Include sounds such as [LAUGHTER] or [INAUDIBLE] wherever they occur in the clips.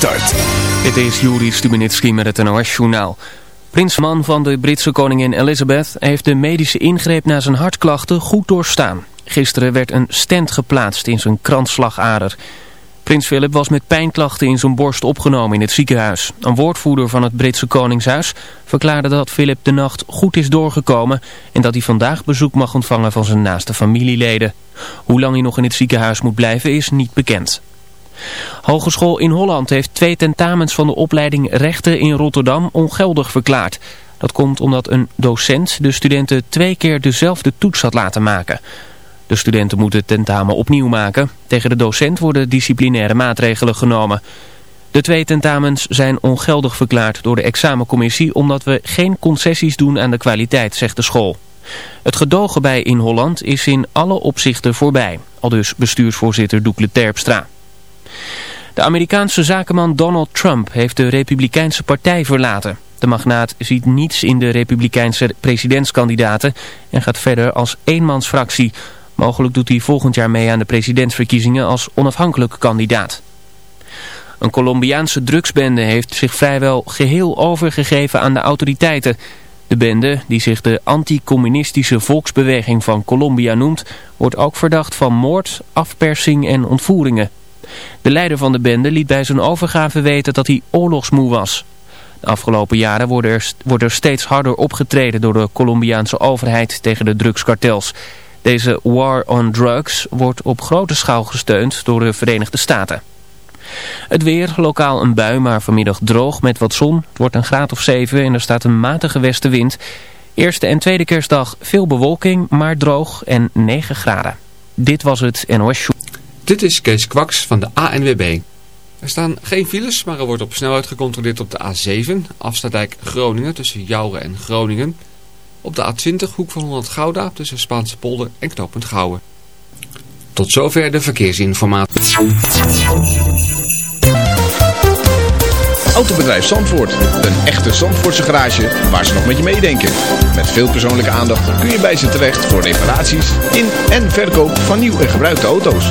Start. Dit is Juri Stubenitski met het NOS-journaal. Prins Man van de Britse koningin Elizabeth heeft de medische ingreep na zijn hartklachten goed doorstaan. Gisteren werd een stent geplaatst in zijn kransslagader. Prins Philip was met pijnklachten in zijn borst opgenomen in het ziekenhuis. Een woordvoerder van het Britse Koningshuis verklaarde dat Philip de nacht goed is doorgekomen... en dat hij vandaag bezoek mag ontvangen van zijn naaste familieleden. Hoe lang hij nog in het ziekenhuis moet blijven is niet bekend. Hogeschool in Holland heeft twee tentamens van de opleiding Rechten in Rotterdam ongeldig verklaard. Dat komt omdat een docent de studenten twee keer dezelfde toets had laten maken. De studenten moeten het tentamen opnieuw maken. Tegen de docent worden disciplinaire maatregelen genomen. De twee tentamens zijn ongeldig verklaard door de examencommissie omdat we geen concessies doen aan de kwaliteit, zegt de school. Het gedogen bij in Holland is in alle opzichten voorbij, al dus bestuursvoorzitter Doekle Terpstra. De Amerikaanse zakenman Donald Trump heeft de Republikeinse partij verlaten. De magnaat ziet niets in de Republikeinse presidentskandidaten en gaat verder als eenmansfractie. Mogelijk doet hij volgend jaar mee aan de presidentsverkiezingen als onafhankelijk kandidaat. Een Colombiaanse drugsbende heeft zich vrijwel geheel overgegeven aan de autoriteiten. De bende, die zich de anticommunistische volksbeweging van Colombia noemt, wordt ook verdacht van moord, afpersing en ontvoeringen. De leider van de bende liet bij zijn overgave weten dat hij oorlogsmoe was. De afgelopen jaren wordt er, wordt steeds harder opgetreden door de Colombiaanse overheid tegen de drugskartels. Deze war on drugs wordt op grote schaal gesteund door de Verenigde Staten. Het weer, lokaal een bui, maar vanmiddag droog met wat zon. Het wordt een graad of 7 en er staat een matige westenwind. Eerste en tweede kerstdag veel bewolking, maar droog en 9 graden. Dit was het NOS Show. Dit is Kees Kwaks van de ANWB. Er staan geen files, maar er wordt op snelheid gecontroleerd op de A7, Afstadijk Groningen tussen Jouren en Groningen. Op de A20, hoek van Holland Gouda tussen Spaanse polder en knooppunt Gouwen. Tot zover de verkeersinformatie. Autobedrijf Zandvoort. Een echte Zandvoortse garage waar ze nog met je meedenken. Met veel persoonlijke aandacht kun je bij ze terecht voor reparaties in en verkoop van nieuw en gebruikte auto's.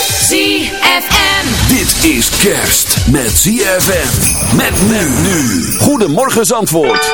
ZFM. Dit is kerst met ZFM. Met men nu. Goedemorgen Zandvoort.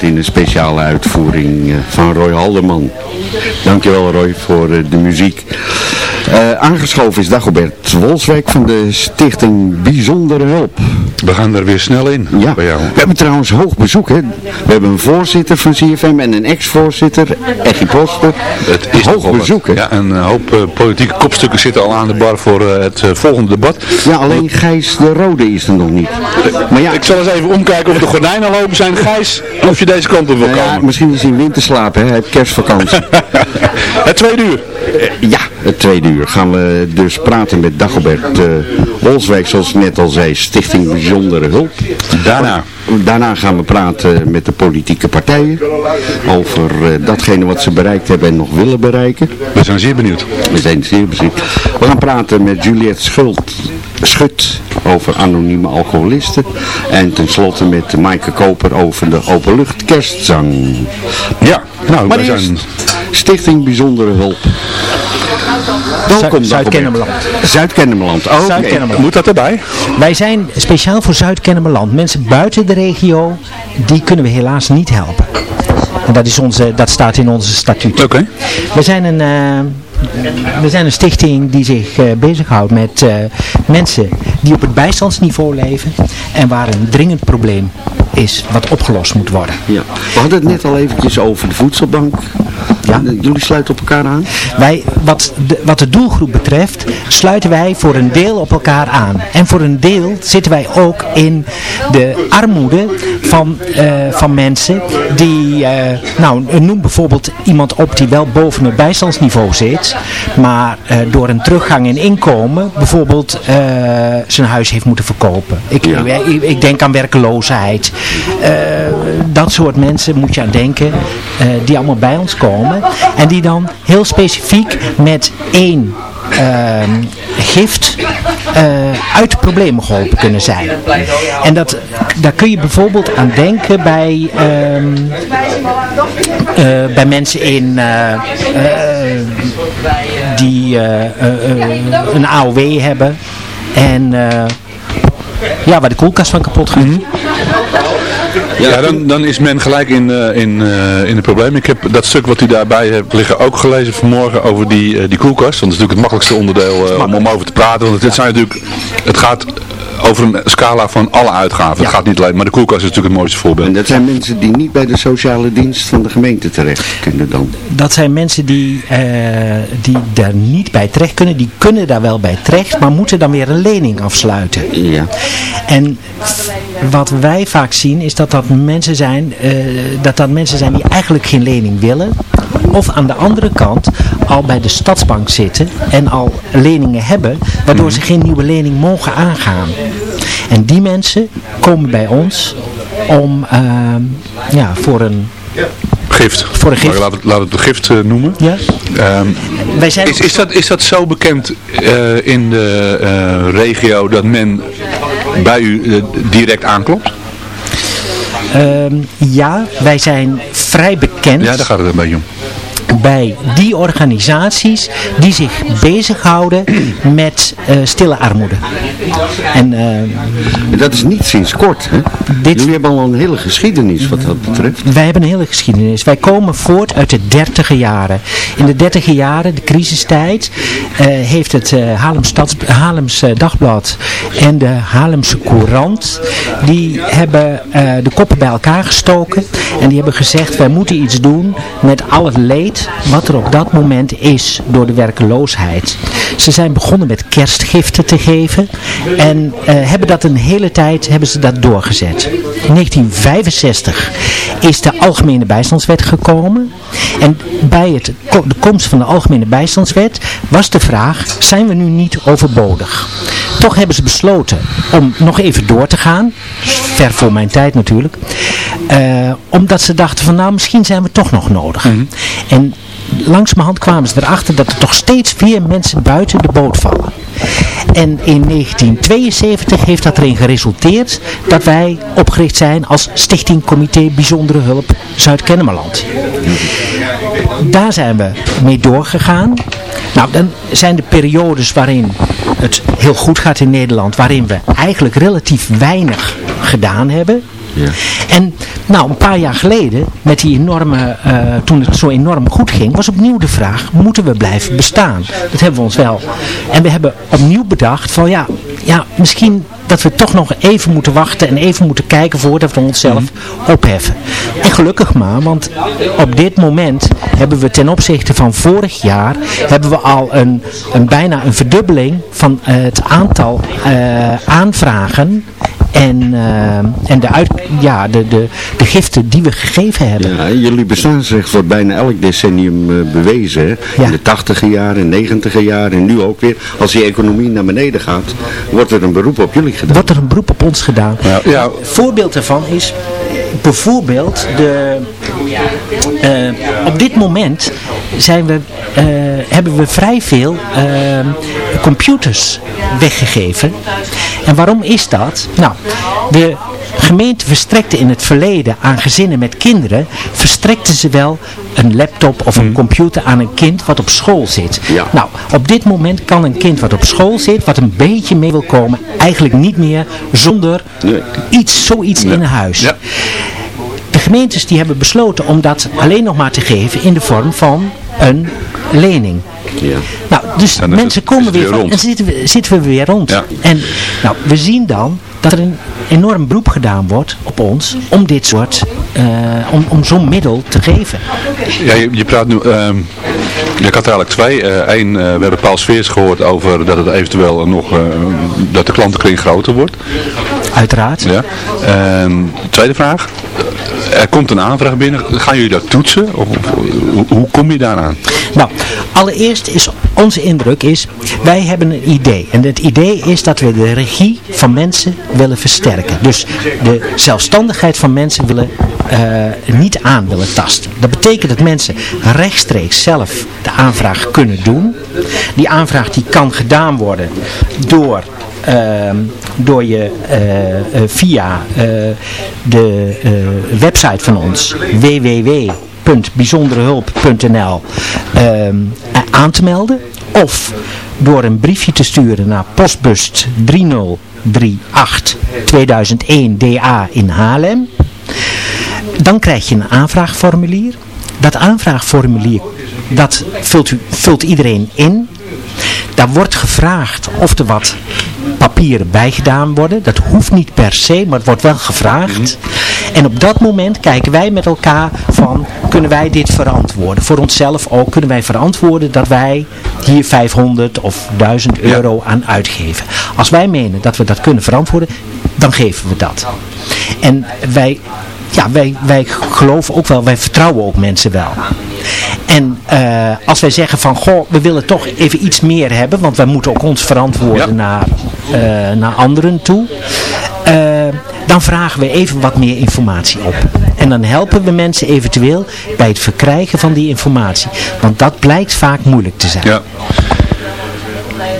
In een speciale uitvoering eh, van Roy Halderman. Dankjewel Roy voor eh, de muziek. Eh, aangeschoven is Dagobert Wolswijk van de stichting Bijzondere Hulp. We gaan er weer snel in Ja, bij jou. we hebben trouwens hoog bezoek. Hè. We hebben een voorzitter van CFM en een ex-voorzitter, Eggy Poster. Het is hoog bezoek, hè? Ja, een hoop eh, politieke kopstukken zitten al aan de bar voor eh, het volgende debat. Ja, alleen Gijs de Rode is er nog niet. Maar ja, Ik zal eens even omkijken of de gordijnen al open zijn. Gijs, of je deze kant op wil nou ja, komen. misschien is hij in winterslaap, hè. Hij heeft kerstvakantie. [LAUGHS] Het tweede uur. Ja, tweede uur gaan we dus praten met Dagobert uh, Wolswijk, zoals ik net al zei, Stichting Bijzondere Hulp. Daarna. Daarna gaan we praten met de politieke partijen over eh, datgene wat ze bereikt hebben en nog willen bereiken. We zijn zeer benieuwd. We zijn zeer bezien. We gaan praten met Juliette Schult, Schut over anonieme alcoholisten. En tenslotte met Maaike Koper over de openlucht kerstzang. Ja, nou, Maar zijn... Stichting Bijzondere Hulp. Welkom Zuid-Kennemerland. Zuid-Kennemerland, oh. Moet dat erbij? Wij zijn speciaal voor Zuid-Kennemerland. Mensen buiten de regio, die kunnen we helaas niet helpen. En dat, is onze, dat staat in onze statuut. Oké. We zijn een... eh, we zijn een stichting die zich eh, bezighoudt met eh, mensen die op het bijstandsniveau leven en waar een dringend probleem is wat opgelost moet worden. Ja. We hadden het net al eventjes over de voedselbank. Ja. Jullie sluiten op elkaar aan? Wij, wat, de, wat de doelgroep betreft, sluiten wij voor een deel op elkaar aan. En voor een deel zitten wij ook in de armoede van, eh, van mensen die, eh, nou noem bijvoorbeeld iemand op die wel boven het bijstandsniveau zit, maar eh, door een teruggang in inkomen bijvoorbeeld eh, zijn huis heeft moeten verkopen. Ik, Ja. ik, ik denk aan werkeloosheid. Eh, dat soort mensen moet je aan denken, eh, die allemaal bij ons komen. En die dan heel specifiek met één ehm, gift eh, uit de problemen geholpen kunnen zijn. En dat, daar kun je bijvoorbeeld aan denken bij, ehm, eh, bij mensen in eh, die een AOW hebben en ja, waar de koelkast van kapot gaat. Ja, dan, dan is men gelijk in, eh, in, eh, in het probleem. Ik heb dat stuk wat u daarbij hebt liggen ook gelezen vanmorgen over die, eh, die koelkast. Want dat is natuurlijk het makkelijkste onderdeel om, om over te praten. Want dit zijn natuurlijk, het gaat over een scala van alle uitgaven. Het gaat niet alleen, maar de koelkast is natuurlijk het mooiste voorbeeld. En dat zijn mensen die niet bij de sociale dienst van de gemeente terecht kunnen dan. Dat zijn mensen die, eh, die daar niet bij terecht kunnen. Die kunnen daar wel bij terecht, maar moeten dan weer een lening afsluiten. Ja. En wat wij vaak zien is dat dat mensen zijn, eh, dat dat mensen zijn die eigenlijk geen lening willen. Of aan de andere kant al bij de stadsbank zitten en al leningen hebben, waardoor ze geen nieuwe lening mogen aangaan. En die mensen komen bij ons om ehm, ja, voor een Gift. Voor een gift. Maar Laat het, laat het een gift eh, noemen. ja, Ehm, wij zijn is, is, dat, is dat zo bekend eh, in de eh, regio dat men bij u direct aanklopt? Ehm, ja, wij zijn vrij bekend Ja, daar gaat het een beetje om. Bij die organisaties die zich bezighouden met eh, stille armoede. En eh, Dat is niet sinds kort, hè? Dit- Jullie hebben al een hele geschiedenis wat dat betreft. wij hebben een hele geschiedenis. Wij komen voort uit de dertiger jaren. In de dertiger jaren, de crisistijd, eh, heeft het Haarlems, Stads, Haarlems eh, Dagblad en de Haarlemse Courant, die hebben de koppen bij elkaar gestoken en die hebben gezegd, wij moeten iets doen met al het leed wat er op dat moment is door de werkeloosheid. Ze zijn begonnen met kerstgiften te geven en eh, hebben dat een hele tijd hebben ze dat doorgezet. In 1965 is de Algemene Bijstandswet gekomen. En bij het, de komst van de Algemene Bijstandswet was de vraag, zijn we nu niet overbodig? Toch hebben ze besloten om nog even door te gaan. Ver voor mijn tijd natuurlijk. Eh, omdat ze dachten van nou misschien zijn we toch nog nodig. En langzamerhand kwamen ze erachter dat er toch steeds weer mensen buiten de boot vallen. En in 1972 heeft dat erin geresulteerd dat wij opgericht zijn als Stichting Comité Bijzondere Hulp Zuid-Kennemerland. Daar zijn we mee doorgegaan. Nou, dan zijn de periodes waarin het heel goed gaat in Nederland, waarin we eigenlijk relatief weinig gedaan hebben. Ja. En nou, een paar jaar geleden, met die enorme, eh, toen het zo enorm goed ging, was opnieuw de vraag, moeten we blijven bestaan? Dat hebben we ons wel. En we hebben opnieuw bedacht van ja, ja misschien dat we toch nog even moeten wachten en even moeten kijken voordat we onszelf opheffen. En gelukkig maar, want op dit moment hebben we ten opzichte van vorig jaar, hebben we al een, een bijna een verdubbeling van het aantal eh, aanvragen en, eh, en de, uit, ja, de, de, de giften die we gegeven hebben. Ja, jullie bestaansrecht wordt bijna elk decennium eh, bewezen. Ja. In de tachtiger jaren, negentiger jaren en nu ook weer. Als die economie naar beneden gaat, wordt er een beroep op jullie gedaan. Wordt er een beroep op ons gedaan. Ja, ja, voorbeeld daarvan is bijvoorbeeld de, eh, op dit moment zijn we, eh, hebben we vrij veel eh, computers weggegeven. En waarom is dat? Nou, de gemeente verstrekte in het verleden aan gezinnen met kinderen, verstrekte ze wel een laptop of een computer aan een kind wat op school zit. Ja. Nou, op dit moment kan een kind wat op school zit, wat een beetje mee wil komen, eigenlijk niet meer zonder Nee. iets, zoiets in huis. Ja. De gemeentes die hebben besloten om dat alleen nog maar te geven in de vorm van een lening. Ja. Nou, dus mensen het- komen weer rond. en zitten we, zitten we weer rond. Ja. En nou, we zien dan dat er een enorm beroep gedaan wordt op ons om dit soort, eh, om, om zo'n middel te geven. Ja, je, je praat nu, ehm je had er eigenlijk twee. Eén, we hebben Paul Sveers gehoord over dat het eventueel nog, eh, dat de klantenkring groter wordt. Uiteraard. Ja. En tweede vraag, er komt een aanvraag binnen, gaan jullie dat toetsen? Of, hoe, kom je daaraan? Nou, allereerst is onze indruk is, wij hebben een idee. En het idee is dat we de regie van mensen willen versterken. Dus de zelfstandigheid van mensen willen eh, niet aan willen tasten. Dat betekent dat mensen rechtstreeks zelf de aanvraag kunnen doen. Die aanvraag die kan gedaan worden door door je eh, eh, via eh, de website van ons www.bijzonderehulp.nl ehm, aan te melden of door een briefje te sturen naar postbus 3038 2001 DA in Haarlem dan krijg je een aanvraagformulier. Dat aanvraagformulier, dat vult, u, vult iedereen in. Daar wordt gevraagd of er wat papieren bijgedaan worden. Dat hoeft niet per se, maar het wordt wel gevraagd. En op dat moment kijken wij met elkaar van, kunnen wij dit verantwoorden? Voor onszelf ook, kunnen wij verantwoorden dat wij hier 500 of 1000 euro aan uitgeven? Als wij menen dat we dat kunnen verantwoorden, dan geven we dat. En wij ja, wij, wij geloven ook wel, wij vertrouwen ook mensen wel. En eh, als wij zeggen van, goh, we willen toch even iets meer hebben, want wij moeten ook ons verantwoorden Ja. naar, eh, naar anderen toe. eh, dan vragen we even wat meer informatie op. En dan helpen we mensen eventueel bij het verkrijgen van die informatie. Want dat blijkt vaak moeilijk te zijn. Ja.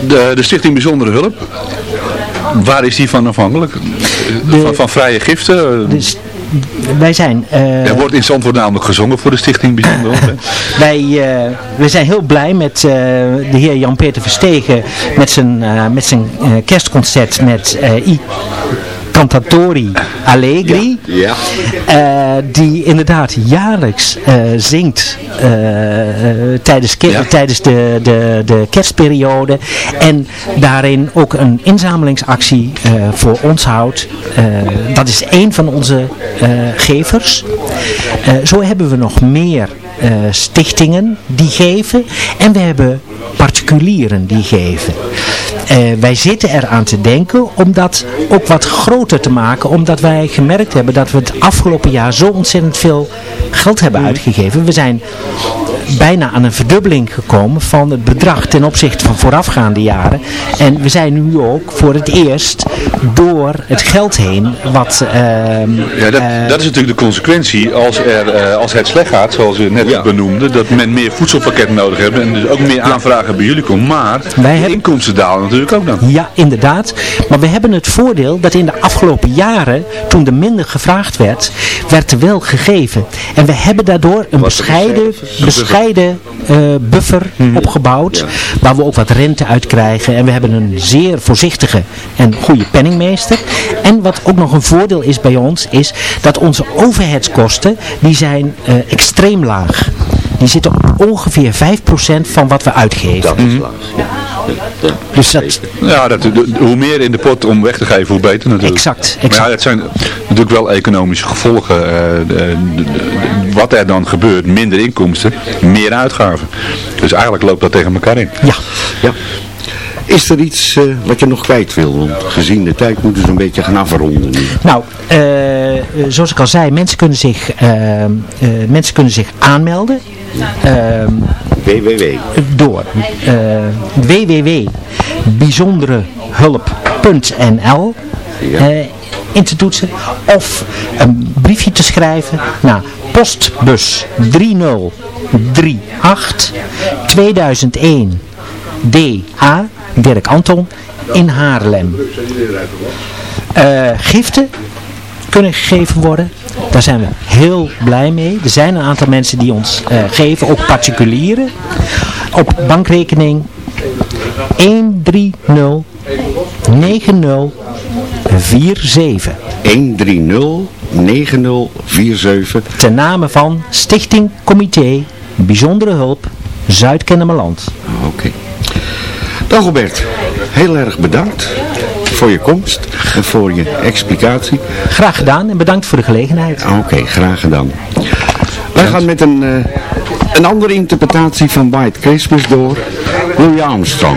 De, de Stichting Bijzondere Hulp, waar is die van afhankelijk? van, van vrije giften? Wij zijn... eh, er wordt in Zandvoort namelijk gezongen voor de Stichting hè? [LAUGHS] Wij, wij zijn heel blij met eh, de heer Jan-Peter Verstegen met zijn, met zijn kerstconcert met I Cantatori Allegri. Ja. Eh, die inderdaad jaarlijks eh, zingt eh, tijdens, Ja. tijdens de, de, de kerstperiode. En daarin ook een inzamelingsactie voor ons houdt. Dat is één van onze gevers. Zo hebben we nog meer eh, stichtingen die geven. En we hebben particulieren die geven. Eh, wij zitten eraan te denken om dat ook wat groter te maken. Omdat wij gemerkt hebben dat we het afgelopen jaar zo ontzettend veel geld hebben uitgegeven. We zijn bijna aan een verdubbeling gekomen van het bedrag ten opzichte van voorafgaande jaren. En we zijn nu ook voor het eerst door het geld heen wat... ehm, Ja, dat, eh, dat is natuurlijk de consequentie als, er, eh, als het slecht gaat, zoals u net Ja. benoemde, dat men meer voedselpakketten nodig hebben en dus ook meer aanvragen bij jullie komt. Maar Wij de hebben- inkomsten dalen natuurlijk ook dan. Ja, inderdaad. Maar we hebben het voordeel dat in de afgelopen jaren, toen er minder gevraagd werd, werd er wel gegeven. En we hebben daardoor een bescheiden, bescheiden bescheiden eh, buffer opgebouwd. Waar we ook wat rente uit krijgen. En we hebben een zeer voorzichtige en goede penningmeester. En wat ook nog een voordeel is bij ons, is dat onze overheidskosten, die zijn eh, extreem laag. Die zitten op ongeveer 5% van wat we uitgeven. Dat is laag. Ja. Dus dat, Ja, dat, hoe meer in de pot om weg te geven, hoe beter natuurlijk. Exact, Maar exact. ja, het zijn natuurlijk wel economische gevolgen. eh, de- de- de- wat er dan gebeurt, minder inkomsten, meer uitgaven. Dus eigenlijk loopt dat tegen elkaar in. ja. Ja. Is er iets eh, wat je nog kwijt wil? Want gezien de tijd moeten we een beetje gaan afronden nu. Nou, eh, zoals ik al zei, mensen kunnen zich, mensen kunnen zich aanmelden. Ehm, www. door eh www.bijzonderehulp.nl Ja. eh, in te toetsen of een briefje te schrijven naar postbus 3038 2001 DA Dirk Anton in Haarlem. Eh, giften kunnen gegeven worden. Daar zijn we heel blij mee. Er zijn een aantal mensen die ons eh, geven, ook particulieren. Op bankrekening 130 9047. 1309047. Ten name van Stichting Comité Bijzondere Hulp Zuid-Kennemerland. Oké. Dagobert, heel erg bedankt voor je komst en voor je explicatie. Graag gedaan en bedankt voor de gelegenheid. Oké, graag gedaan. Wij gaan met een, eh, een andere interpretatie van White Christmas door Louis Armstrong.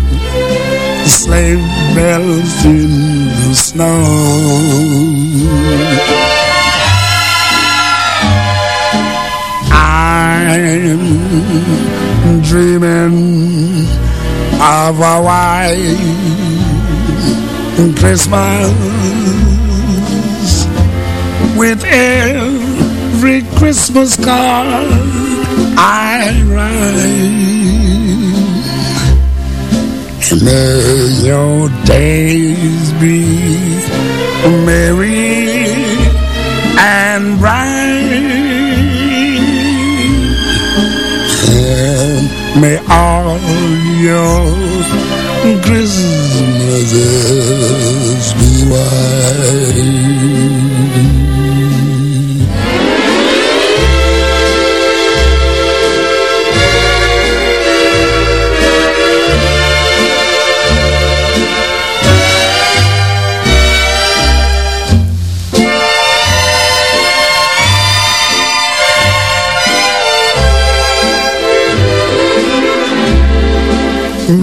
sleigh bells in the snow. I'm dreaming of a white Christmas with every Christmas card I write. May your days be merry and bright. And may all your Christmases be white.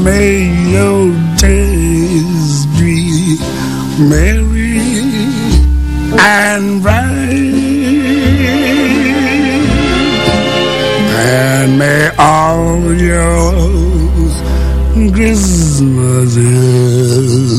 May your days be merry and bright. And may all your Christmases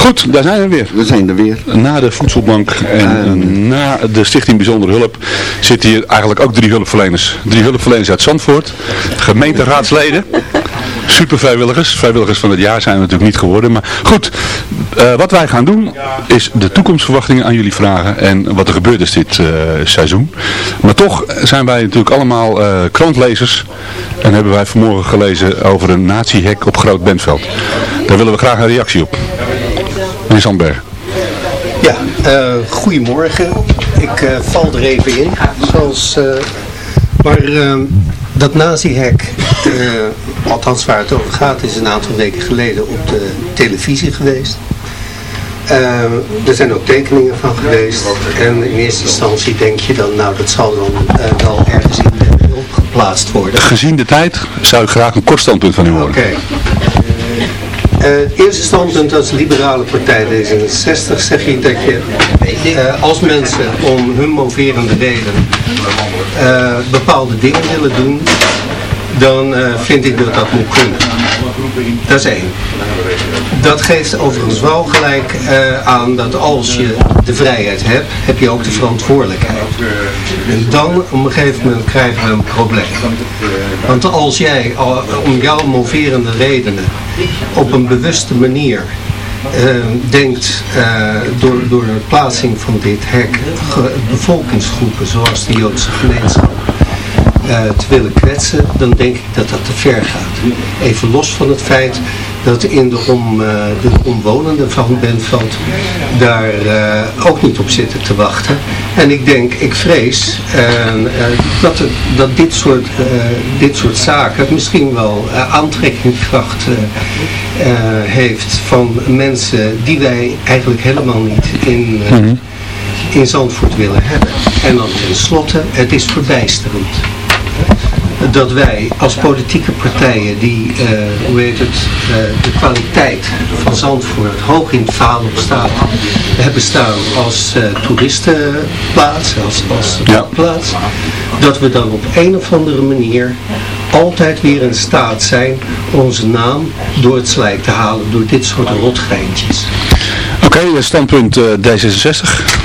goed, daar zijn we weer. We zijn er weer. Na de voedselbank en eh, na de Stichting Bijzondere Hulp zitten hier eigenlijk ook drie hulpverleners. Drie hulpverleners uit Zandvoort, gemeenteraadsleden, super vrijwilligers. Vrijwilligers van het jaar zijn we natuurlijk niet geworden. Maar goed, eh, wat wij gaan doen is de toekomstverwachtingen aan jullie vragen en wat er gebeurd is dit eh, seizoen. Maar toch zijn wij natuurlijk allemaal eh, krantlezers en hebben wij vanmorgen gelezen over een nazi-hek op Groot Bentveld. Daar willen we graag een reactie op. Meneer Sandberg. Ja, eh, goedemorgen. Ik eh, val er even in. Zoals, eh, maar ehm, dat nazi-hek, althans waar het over gaat, is een aantal weken geleden op de televisie geweest. Er zijn ook tekeningen van geweest. En in eerste instantie denk je dan, nou dat zal dan wel ergens in de geplaatst worden. Gezien de tijd zou ik graag een kort standpunt van u horen. Oké. Het eerste standpunt als liberale partij D66 zeg je dat je eh, als mensen om hun moverende reden eh, bepaalde dingen willen doen, dan eh, vind ik dat dat moet kunnen. Dat is één. Dat geeft overigens wel gelijk eh, aan dat als je de vrijheid hebt, heb je ook de verantwoordelijkheid. En dan op een gegeven moment krijgen we een probleem. Want als jij om jouw moverende redenen op een bewuste manier eh, denkt eh, door, door de plaatsing van dit hek bevolkingsgroepen zoals de Joodse gemeenschap eh, te willen kwetsen, dan denk ik dat dat te ver gaat. Even los van het feit dat in de, om, de omwonenden van Benveld daar ook niet op zitten te wachten. En ik denk, ik vrees eh, eh, dat, het, dat dit, soort, eh, dit soort zaken misschien wel eh, aantrekkingskracht heeft van mensen die wij eigenlijk helemaal niet in, eh, in Zandvoort willen hebben. En dan tenslotte, het is verbijsterend dat wij als politieke partijen die, eh, hoe heet het, eh, de kwaliteit van Zandvoort hoog in het vaandel staan, hebben staan als eh, toeristenplaats, als, als plaats, dat we dan op een of andere manier altijd weer in staat zijn onze naam door het slijk te halen door dit soort rotgeintjes. Oké, standpunt eh, D66.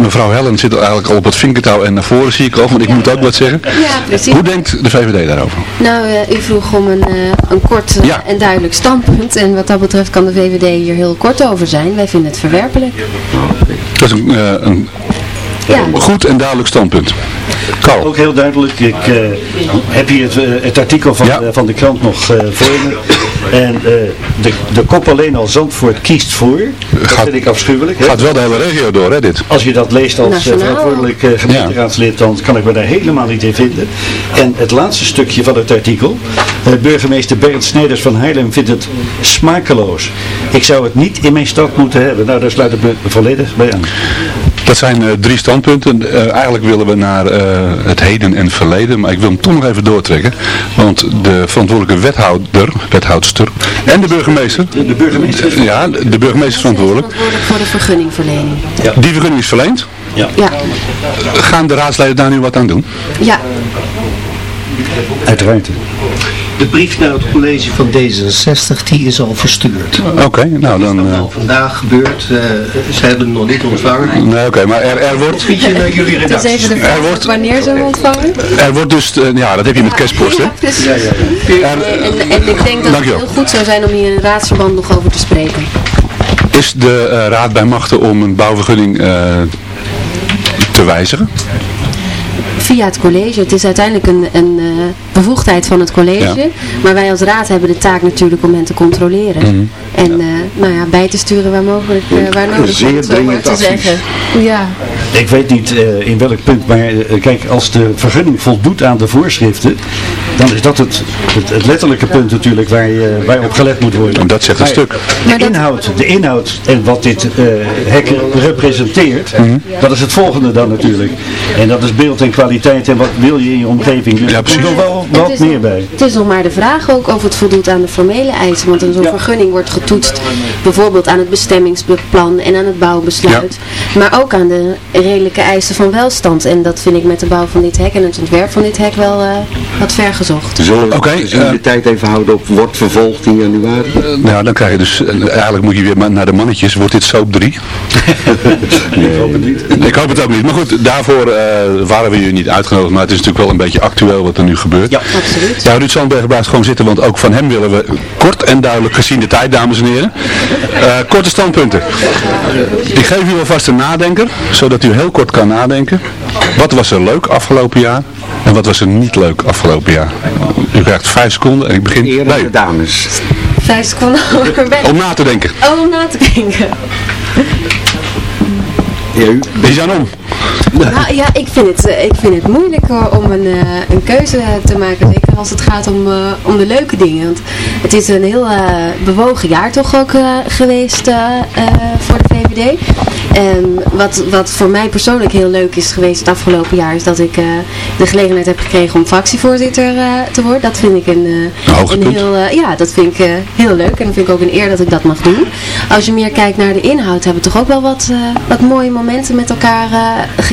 Mevrouw Helen zit eigenlijk al op het vinkertouw en naar voren zie ik al, want ik moet ook wat zeggen. Ja, precies. Hoe denkt de VVD daarover? Nou, eh, u vroeg om een, eh, een kort eh, en duidelijk standpunt. En wat dat betreft kan de VVD hier heel kort over zijn. Wij vinden het verwerpelijk. Dat is een, eh, een goed en duidelijk standpunt. Carl. Ook heel duidelijk. Ik eh, heb hier het, eh, het artikel van, eh, van de krant nog eh, voor me. En eh, de, de kop alleen al Zandvoort kiest voor. Dat vind ik afschuwelijk. hè. Gaat wel de hele regio door, hè, dit? Als je dat leest als eh, verantwoordelijk eh, gemeenteraadslid, dan kan ik me daar helemaal niet in vinden. En het laatste stukje van het artikel. burgemeester Bernd Snijders van Haarlem vindt het smakeloos. Ik zou het niet in mijn stad moeten hebben. Nou, daar sluit ik me volledig bij aan. Dat zijn eh, drie standpunten. Eh, eigenlijk willen we naar eh, het heden en verleden, maar ik wil hem toch nog even doortrekken. Want de verantwoordelijke wethouder, wethoudster en de burgemeester. De burgemeester? Ja, de burgemeester is verantwoordelijk. Verantwoordelijk voor de vergunningverlening. Die vergunning is verleend. Ja. Ja. Gaan de raadsleden daar nu wat aan doen? Ja. Uiteraard. De brief naar het college van D66 die is al verstuurd. Oké, nou dan... eh, Al vandaag gebeurd, eh, ze hebben hem nog niet ontvangen. nee, oké, maar er, er wordt... Naar jullie Het is redactie. even de Er wordt- wanneer ze hem ontvangen. Er wordt dus, ja, dat heb je met kerstpost, hè? Dus, Er- en, en ik denk dat het heel goed zou zijn om hier in raadsverband nog over te spreken. Is de eh, raad bij machten om een bouwvergunning eh, te wijzigen? Via het college. Het is uiteindelijk een, een eh, bevoegdheid van het college. Ja. Maar wij als raad hebben de taak natuurlijk om hen te controleren. Mhm. En eh, nou ja, bij te sturen waar mogelijk, eh, waar nodig Zeer dringend zeggen. Ja. Ik weet niet eh, in welk punt, maar kijk, als de vergunning voldoet aan de voorschriften, dan is dat het, het, het letterlijke punt natuurlijk waar, je, waar op gelet moet worden. En dat zegt een Maar stuk. De inhoud, de inhoud en wat dit eh hek representeert, Mhm. dat is het volgende dan natuurlijk. En dat is beeld en kwaliteit en wat wil je in je omgeving. Dus Ja, er komt nog wel wat meer bij. Het is nog maar de vraag ook of het voldoet aan de formele eisen. Want een zo'n vergunning wordt getoetst bijvoorbeeld aan het bestemmingsplan en aan het bouwbesluit. Maar ook aan de redelijke eisen van welstand. En dat vind ik met de bouw van dit hek en het ontwerp van dit hek wel eh, wat ver gezocht. Zullen we Oké, dus in eh, de tijd even houden op wordt vervolgd in januari? Nou, dan krijg je dus, eh, eigenlijk moet je weer naar de mannetjes. Wordt dit soap 3? [LAUGHS] Ik hoop het niet. Ik hoop het ook niet. Maar goed, daarvoor eh, waren we hier niet uitgenodigd. Maar het is natuurlijk wel een beetje actueel wat er nu gebeurt. Ja. Absoluut. Ja, Ruud Zandberg blijft gewoon zitten, want ook van hem willen we kort en duidelijk gezien de tijd, dames en heren. Eh, korte standpunten. Ik geef u alvast een nadenker, zodat u heel kort kan nadenken. Wat was er leuk afgelopen jaar en wat was er niet leuk afgelopen jaar? U krijgt vijf seconden en ik begin Eerder u. dames. Vijf seconden. [LAUGHS] Om na te denken. Oh, om na te denken. Is aan om. [LAUGHS] Nou ja, ik vind het, eh, ik vind het moeilijk hoor, om een, eh, een keuze te maken. Zeker als het gaat om, eh, om de leuke dingen. Want het is een heel eh, bewogen jaar toch ook eh, geweest eh, eh, voor de VVD. En wat, wat voor mij persoonlijk heel leuk is geweest het afgelopen jaar, is dat ik eh, de gelegenheid heb gekregen om fractievoorzitter eh, te worden. Dat vind ik een, eh, Een heel, eh, ja, dat vind ik eh, heel leuk en dat vind ik ook een eer dat ik dat mag doen. Als je meer kijkt naar de inhoud, hebben we toch ook wel wat, eh, wat mooie momenten met elkaar eh,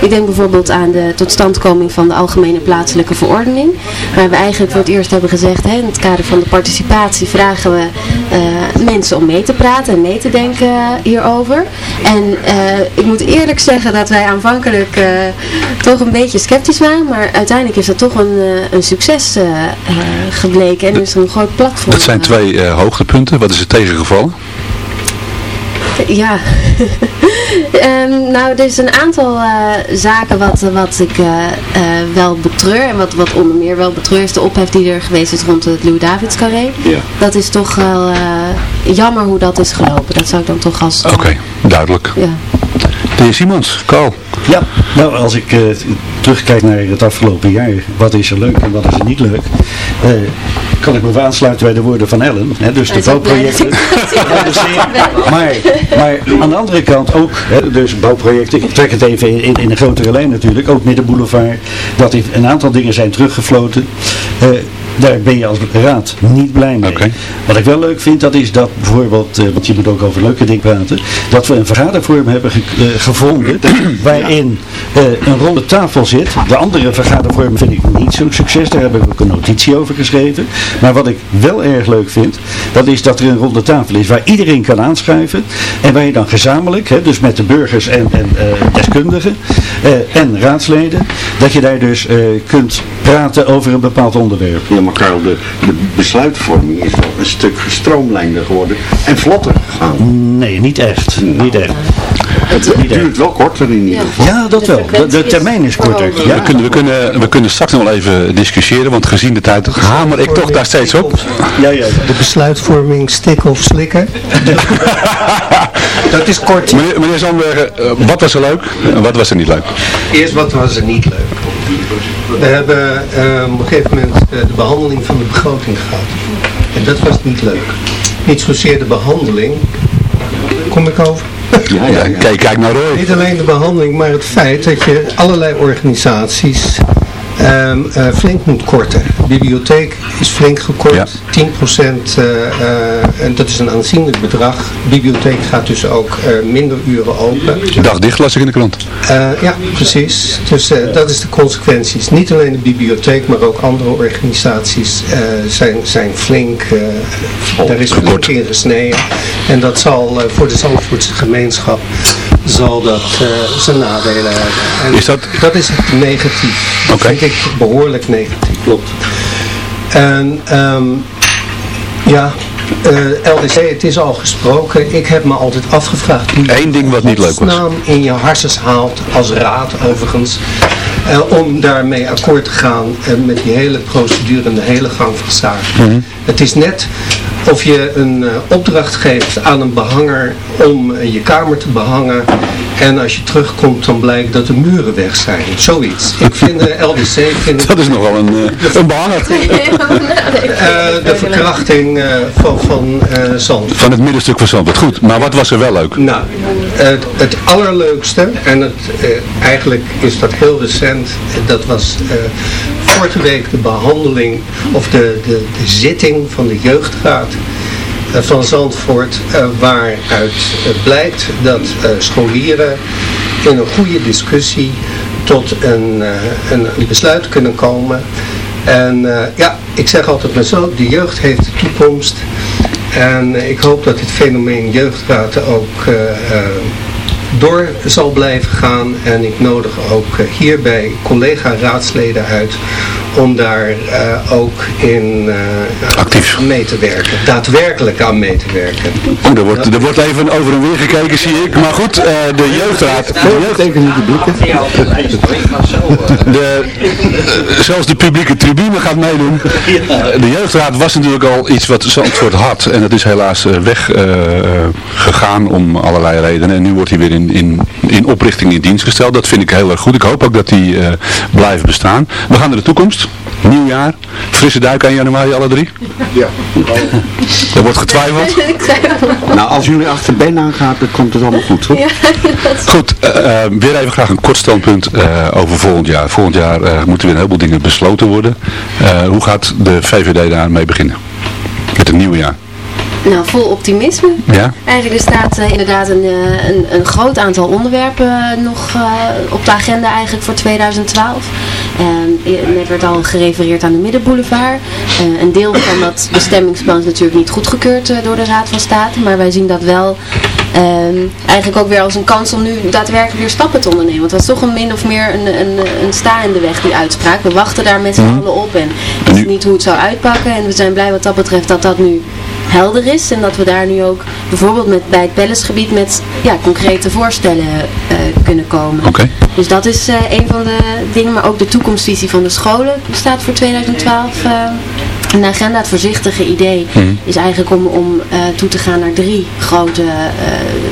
Ik denk bijvoorbeeld aan de totstandkoming van de Algemene Plaatselijke Verordening. Waar we eigenlijk voor het eerst hebben gezegd, hè, in het kader van de participatie vragen we eh, mensen om mee te praten en mee te denken hierover. En eh, ik moet eerlijk zeggen dat wij aanvankelijk eh, toch een beetje sceptisch waren. Maar uiteindelijk is dat toch een, een succes gebleken. En is er een groot platform. Dat zijn twee hoogtepunten. Wat is er tegengevallen? Ja, [LAUGHS] Ehm, nou er is een aantal eh, zaken wat, wat ik eh, eh, wel betreur en wat, wat onder meer wel betreur is de ophef die er geweest is rond het Louis Davids carré. Ja. Dat is toch wel jammer hoe dat is gelopen. Dat zou ik dan toch als... Oké, duidelijk. Ja. De heer Simons, Carl. Ja, nou als ik eh, terugkijk naar het afgelopen jaar, wat is er leuk en wat is er niet leuk, eh, kan ik me wel aansluiten bij de woorden van Ellen. Hè, dus de bouwprojecten. [LAUGHS] [LAUGHS] maar, maar aan de andere kant ook, hè, dus bouwprojecten, ik trek het even in, in, in een grotere lijn natuurlijk, ook Middenboulevard, dat een aantal dingen zijn teruggefloten. Eh, daar ben je als raad niet blij mee. Wat ik wel leuk vind, dat is dat bijvoorbeeld, eh, want je moet ook over leuke dingen praten, dat we een vergadervorm hebben ge- eh, gevonden waarin eh, een ronde tafel zit. De andere vergadervorm vind ik niet zo'n succes, daar heb ik ook een notitie over geschreven. Maar wat ik wel erg leuk vind, dat is dat er een ronde tafel is waar iedereen kan aanschuiven en waar je dan gezamenlijk, hè, dus met de burgers en, en deskundigen en raadsleden, dat je daar dus kunt praten over een bepaald onderwerp. Ja, maar Karel, de, de besluitvorming is wel een stuk gestroomlijnder geworden en vlotter gegaan. Nee, niet echt. Niet echt. Het duurt wel korter in ieder geval. Ja, dat wel. De, de termijn is korter. We, kunnen, we, kunnen, we kunnen straks nog wel even discussiëren, want gezien de tijd hamer ik toch daar steeds op. Ja, ja. De besluitvorming stikken of slikken. [LAUGHS] dat is kort. Meneer, meneer Zandbergen, eh, wat was er leuk en wat was er niet leuk? Eerst wat was er niet leuk. We hebben eh, op een gegeven moment eh, de behandeling van de begroting gehad. En dat was niet leuk. Niet zozeer de behandeling. Kom ik over? Ja, ja, Kijk, kijk naar [LAUGHS] Roy. Niet alleen de behandeling, maar het feit dat je allerlei organisaties ehm, eh, flink moet korten. De bibliotheek is flink gekort, 10 procent, en dat is een aanzienlijk bedrag. De bibliotheek gaat dus ook eh, minder uren open. Dag dicht las ik in de krant. Eh, ja, precies. Dus eh, dat is de consequenties. Niet alleen de bibliotheek, maar ook andere organisaties eh, zijn, zijn flink, eh daar is flink in gesneden. En dat zal eh, voor de Zandvoortse gemeenschap zal dat eh, zijn nadelen hebben. En Is dat- dat is negatief. Dat vind ik behoorlijk negatief. Klopt. En ehm, ja, eh, LDC, het is al gesproken. Ik heb me altijd afgevraagd hoe Eén ding wat niet leuk was. naam in je harses haalt, als raad overigens, om daarmee akkoord te gaan met die hele procedure en de hele gang van zaken. Mhm. Het is net of je een eh, opdracht geeft aan een behanger om eh, je kamer te behangen en als je terugkomt dan blijkt dat de muren weg zijn. Zoiets. Ik vind de LDC... Vind Dat is nogal een, eh, een behanger. [LAUGHS] Eh, de verkrachting eh, van, van eh Zand. Van het middenstuk van Zandvoort. Goed, maar wat was er wel leuk? Nou, het, het allerleukste, en het, eh, eigenlijk is dat heel recent, dat was eh, vorige week de behandeling, of de, de, de zitting van de jeugdraad eh, van Zandvoort, eh, waaruit eh, blijkt dat eh, scholieren in een goede discussie tot een, eh, een, besluit kunnen komen. En eh, ja, ik zeg altijd maar zo, de jeugd heeft de toekomst. En eh, ik hoop dat dit fenomeen jeugdraad ook eh, eh, door zal blijven gaan. En ik nodig ook eh, hierbij collega-raadsleden uit om daar eh, ook in Actief. mee te werken. Daadwerkelijk aan mee te werken. Oh, er, wordt, er wordt even over en weer gekeken, zie ik. Maar goed, eh, de jeugdraad... De jeugd... De, zelfs de publieke tribune gaat meedoen. De jeugdraad was natuurlijk al iets wat Zandvoort had. En dat is helaas eh, weggegaan om allerlei redenen. En nu wordt hij weer in, in, in oprichting in dienst gesteld. Dat vind ik heel erg goed. Ik hoop ook dat die eh, blijven bestaan. We gaan naar de toekomst. Nieuwjaar. Frisse duik aan januari alle drie. Ja. Er wordt getwijfeld. [LAUGHS] Nou, als jullie achter Ben aangaat, dan komt het allemaal goed, hoor. [LAUGHS] Goed, eh, eh, weer even graag een kort standpunt eh, over volgend jaar. Volgend jaar eh, moeten weer een heleboel dingen besloten worden. Eh, hoe gaat de VVD daarmee beginnen? Met het nieuwe jaar. Nou, vol optimisme. Ja? Eigenlijk er staat eh, inderdaad een, eh, een, een groot aantal onderwerpen eh, nog op de agenda eigenlijk voor 2012. En eh, net werd al gerefereerd aan de Middenboulevard. Een deel van dat bestemmingsplan is natuurlijk niet goedgekeurd door de Raad van State. Maar wij zien dat wel ehm, eigenlijk ook weer als een kans om nu daadwerkelijk weer stappen te ondernemen. Want het was toch een min of meer een, een, een sta in de weg, die uitspraak. We wachten daar met z'n Mhm. allen op en wisten niet hoe het zou uitpakken. En we zijn blij wat dat betreft dat dat nu helder is. En dat we daar nu ook bijvoorbeeld met, bij het Pellesgebied met ja, concrete voorstellen eh, kunnen komen. Oké. Dus dat is eh, een van de dingen. Maar ook de toekomstvisie van de scholen staat voor 2012 eh, in de agenda. Het voorzichtige idee Mhm. is eigenlijk om, om eh, toe te gaan naar drie grote,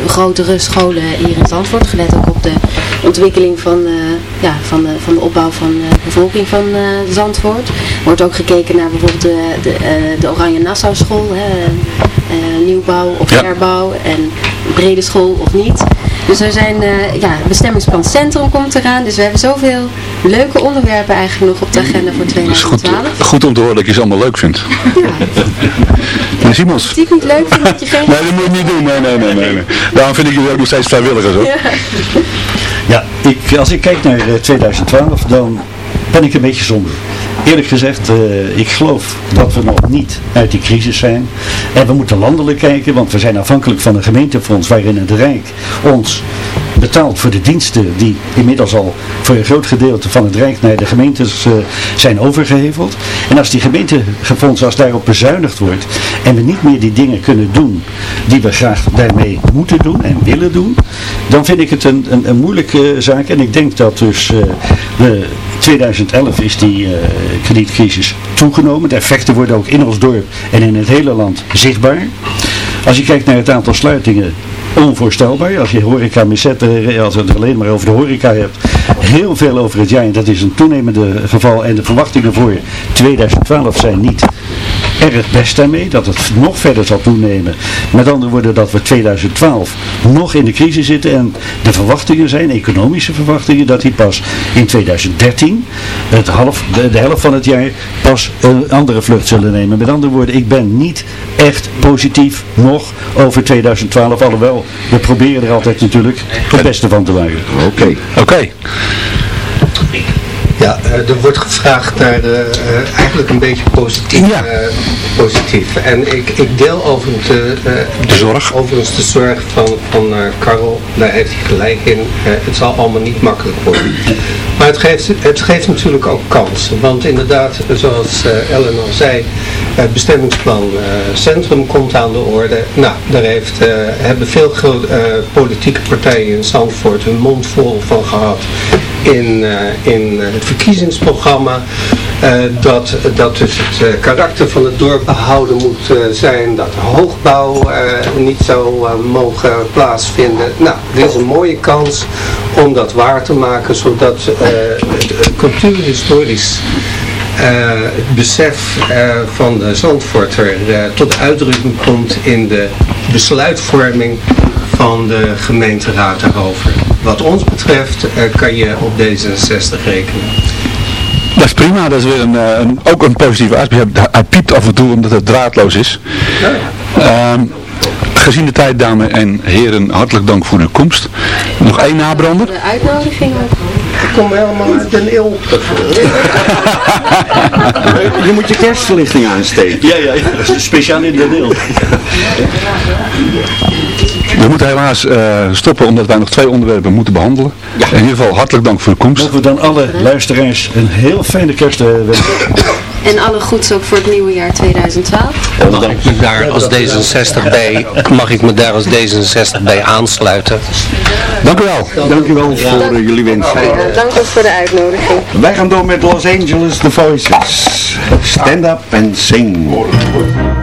grotere scholen hier in Zandvoort. Gelet ook op de ontwikkeling van, eh, ja, van, de, van de opbouw van de bevolking van eh, Zandvoort. Er wordt ook gekeken naar bijvoorbeeld de, de, eh, de Oranje Nassau school. Hè, nieuwbouw of Ja. herbouw en brede school of niet. Dus er zijn, ja, bestemmingsplan Centrum komt eraan. Dus we hebben zoveel leuke onderwerpen eigenlijk nog op de agenda voor Dat is goed, 2012. goed om te horen dat je ze allemaal leuk vindt. [LAUGHS] Meneer Simons. Als ik niet leuk vind dat je geen... Nee, dat moet je niet doen. Nee, nee, nee, nee. nee. Daarom vind ik jullie ook nog steeds vrijwilligers hoor. Ja. Ja, ik, als ik kijk naar eh, 2012, dan ben ik een beetje somber. Eerlijk gezegd, eh, ik geloof dat we nog niet uit die crisis zijn. En we moeten landelijk kijken, want we zijn afhankelijk van een gemeentefonds waarin het Rijk ons betaalt voor de diensten die inmiddels al voor een groot gedeelte van het Rijk naar de gemeentes eh, zijn overgeheveld. En als die gemeentefonds, als daarop bezuinigd wordt en we niet meer die dingen kunnen doen die we graag daarmee moeten doen en willen doen, dan vind ik het een, een, een moeilijke zaak. En ik denk dat dus eh, we 2011 is die eh, kredietcrisis toegenomen. De effecten worden ook in ons dorp en in het hele land zichtbaar. Als je kijkt naar het aantal sluitingen, onvoorstelbaar. Als je horeca miset, eh, als het alleen maar over de horeca hebt, heel veel over het jaar. En dat is een toenemende geval. En de verwachtingen voor 2012 zijn niet erg best daarmee, dat het nog verder zal toenemen. Met andere woorden dat we 2012 nog in de crisis zitten en de verwachtingen zijn, economische verwachtingen, dat die pas in 2013, het half, de, de helft van het jaar, pas een andere vlucht zullen nemen. Met andere woorden, ik ben niet echt positief nog over 2012, alhoewel we proberen er altijd natuurlijk het beste van te maken. Oké. Oké. Ja, eh, er wordt gevraagd naar eh, eh, eigenlijk een beetje positief. positief. En ik, ik deel overigens de, De zorg. overigens de zorg van, van Karel. Daar heeft hij gelijk in. Het zal allemaal niet makkelijk worden. Maar het geeft, het geeft natuurlijk ook kansen. Want inderdaad, zoals Ellen al zei, het bestemmingsplan Centrum komt aan de orde. Nou, daar heeft, hebben veel gro- eh, politieke partijen in Zandvoort hun mond vol van gehad in, eh, in eh, het verkiezingsprogramma. eh, dat, dat dus het karakter van het dorp behouden moet zijn. Dat hoogbouw niet zou mogen plaatsvinden. Nou, dit is een mooie kans om dat waar te maken. Zodat cultuurhistorisch eh, het besef van de Zandvoorter eh, tot uitdrukking komt in de besluitvorming van de gemeenteraad daarover. Wat ons betreft eh, kan je op D66 rekenen. Dat is prima, dat is weer een, eh, een, ook een positieve aspect. Hij- piept af en toe omdat het draadloos is. Ehm, gezien de tijd, dames en heren, hartelijk dank voor uw komst. Nog één nabrander. De uitnodiging. Ik kom helemaal uit Den Il. Je moet je kerstverlichting aansteken. Ja, ja, ja. speciaal in de deel. [LAUGHS] We moeten helaas eh, stoppen omdat wij nog twee onderwerpen moeten behandelen. In ieder geval hartelijk dank voor de komst. Mogen we dan alle luisteraars een heel fijne kerst eh, wensen. En alle goeds ook voor het nieuwe jaar 2012. Mag ik me daar als D66 bij, mag ik me daar als D66 bij aansluiten? Dank u wel. Dank u wel voor eh, jullie wensen. Ja, dank ook voor de uitnodiging. Wij gaan door met Los Angeles The Voices. Stand up and sing. Sing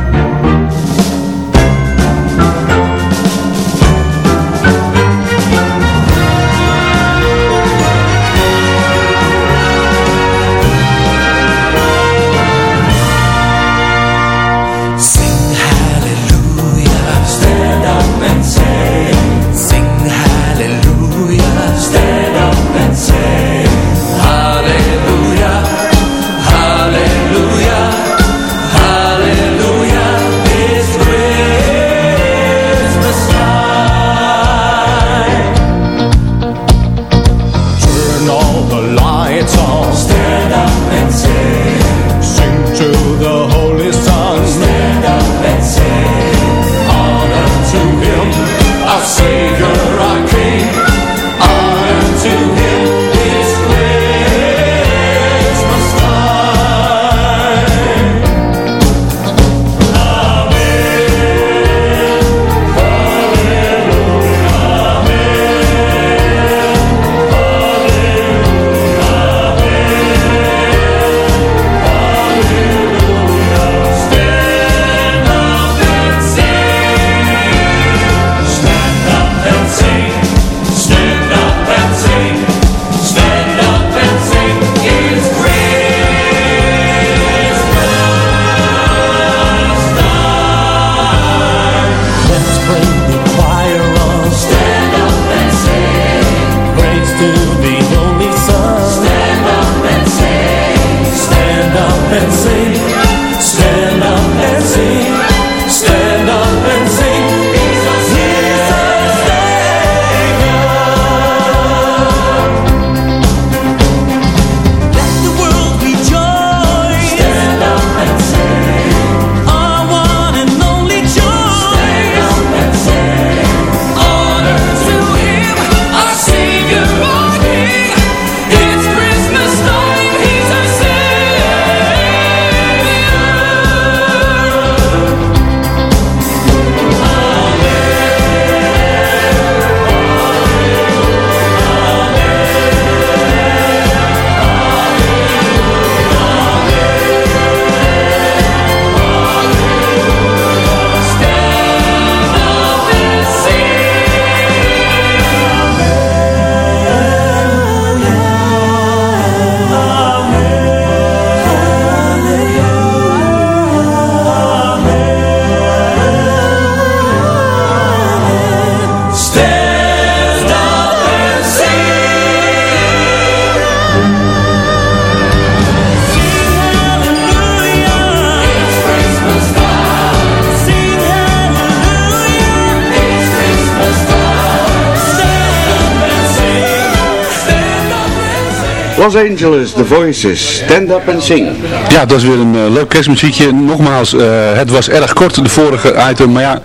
Los Angeles The Voices. Stand up and sing. Ja, dat is weer een eh, leuk kerstmuziekje. Nogmaals, eh, het was erg kort, de vorige item. Maar ja,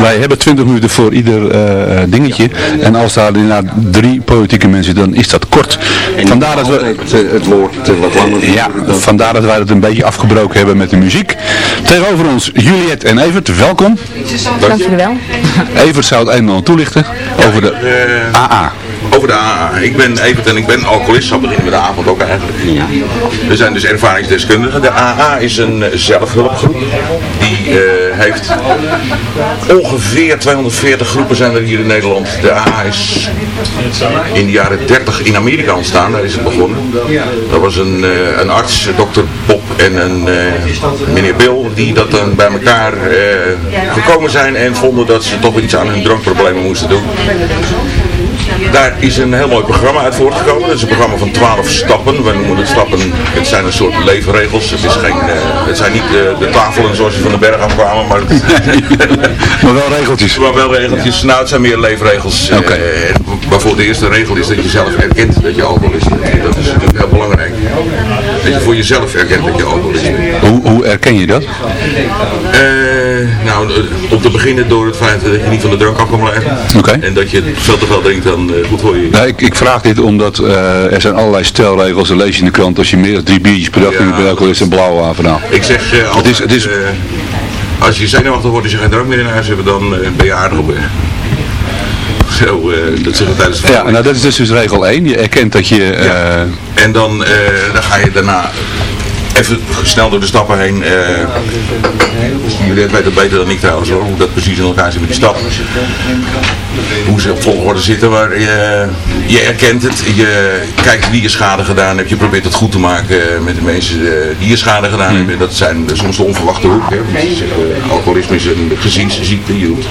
wij hebben 20 minuten voor ieder eh, eh, dingetje. En als daar inderdaad drie politieke mensen, dan is dat kort. Vandaar dat we... het woord wat langer Ja, vandaar dat wij het een beetje afgebroken hebben met de muziek. Tegenover ons Juliette en Evert, welkom. Dank jullie wel. Evert zou het een en ander toelichten over de AA. Over de AA. Ik ben Evert en ik ben alcoholist, zal beginnen met de avond ook eigenlijk. We zijn dus ervaringsdeskundigen. De AA is een eh, zelfhulpgroep. Die eh, heeft ongeveer 240 groepen zijn er hier in Nederland. De AA is in de jaren 30 in Amerika ontstaan, daar is het begonnen. Dat was een, eh, een arts, dokter Bob en een meneer Bill, die dat dan bij elkaar gekomen zijn en vonden dat ze toch iets aan hun drankproblemen moesten doen. Daar is een heel mooi programma uit voortgekomen. Dat is een programma van 12 stappen. We noemen het stappen, het zijn een soort leefregels. Het, is geen, eh, het zijn niet de, de tafelen zoals je van de berg afkwamen, maar, [LAUGHS] maar wel regeltjes. Maar wel regeltjes. Nou, het zijn meer leefregels. eh, waarvoor de eerste regel is dat je zelf erkent dat je alcoholist bent. Dat is natuurlijk heel belangrijk. Dat je voor jezelf erkent dat je alcoholist bent. Hoe, hoe erken je dat? Eh, nou, eh, om te beginnen door het feit dat je niet van de drank af kan blijven. Oké. En dat je veel te veel drinkt dan eh, goed voor je. Nou, ik, ik vraag dit omdat er zijn allerlei stelregels. Dan lees je in de krant als je meer dan drie biertjes per dag drinkt, je ook wel eens een blauwe avond. Ik zeg altijd, het is, het is, als je zenuwachtig wordt als je geen drank meer in huis hebt, dan ben je aardig op weg. Zo, eh, dat zeggen we tijdens de ja, nou dat is dus, dus regel 1. Je erkent dat je... eh, En dan, eh, dan ga je daarna even snel door de stappen heen. eh jullie weten het beter dan ik trouwens hoor, hoe dat precies in elkaar zit met die stappen. Hoe ze op volgorde zitten, maar je, je erkent het. Je kijkt wie je schade gedaan heeft. Je probeert het goed te maken met de mensen eh, die je schade gedaan hebben. Dat zijn soms de onverwachte hoek. Alcoholisme is een gezinsziekte. Je doet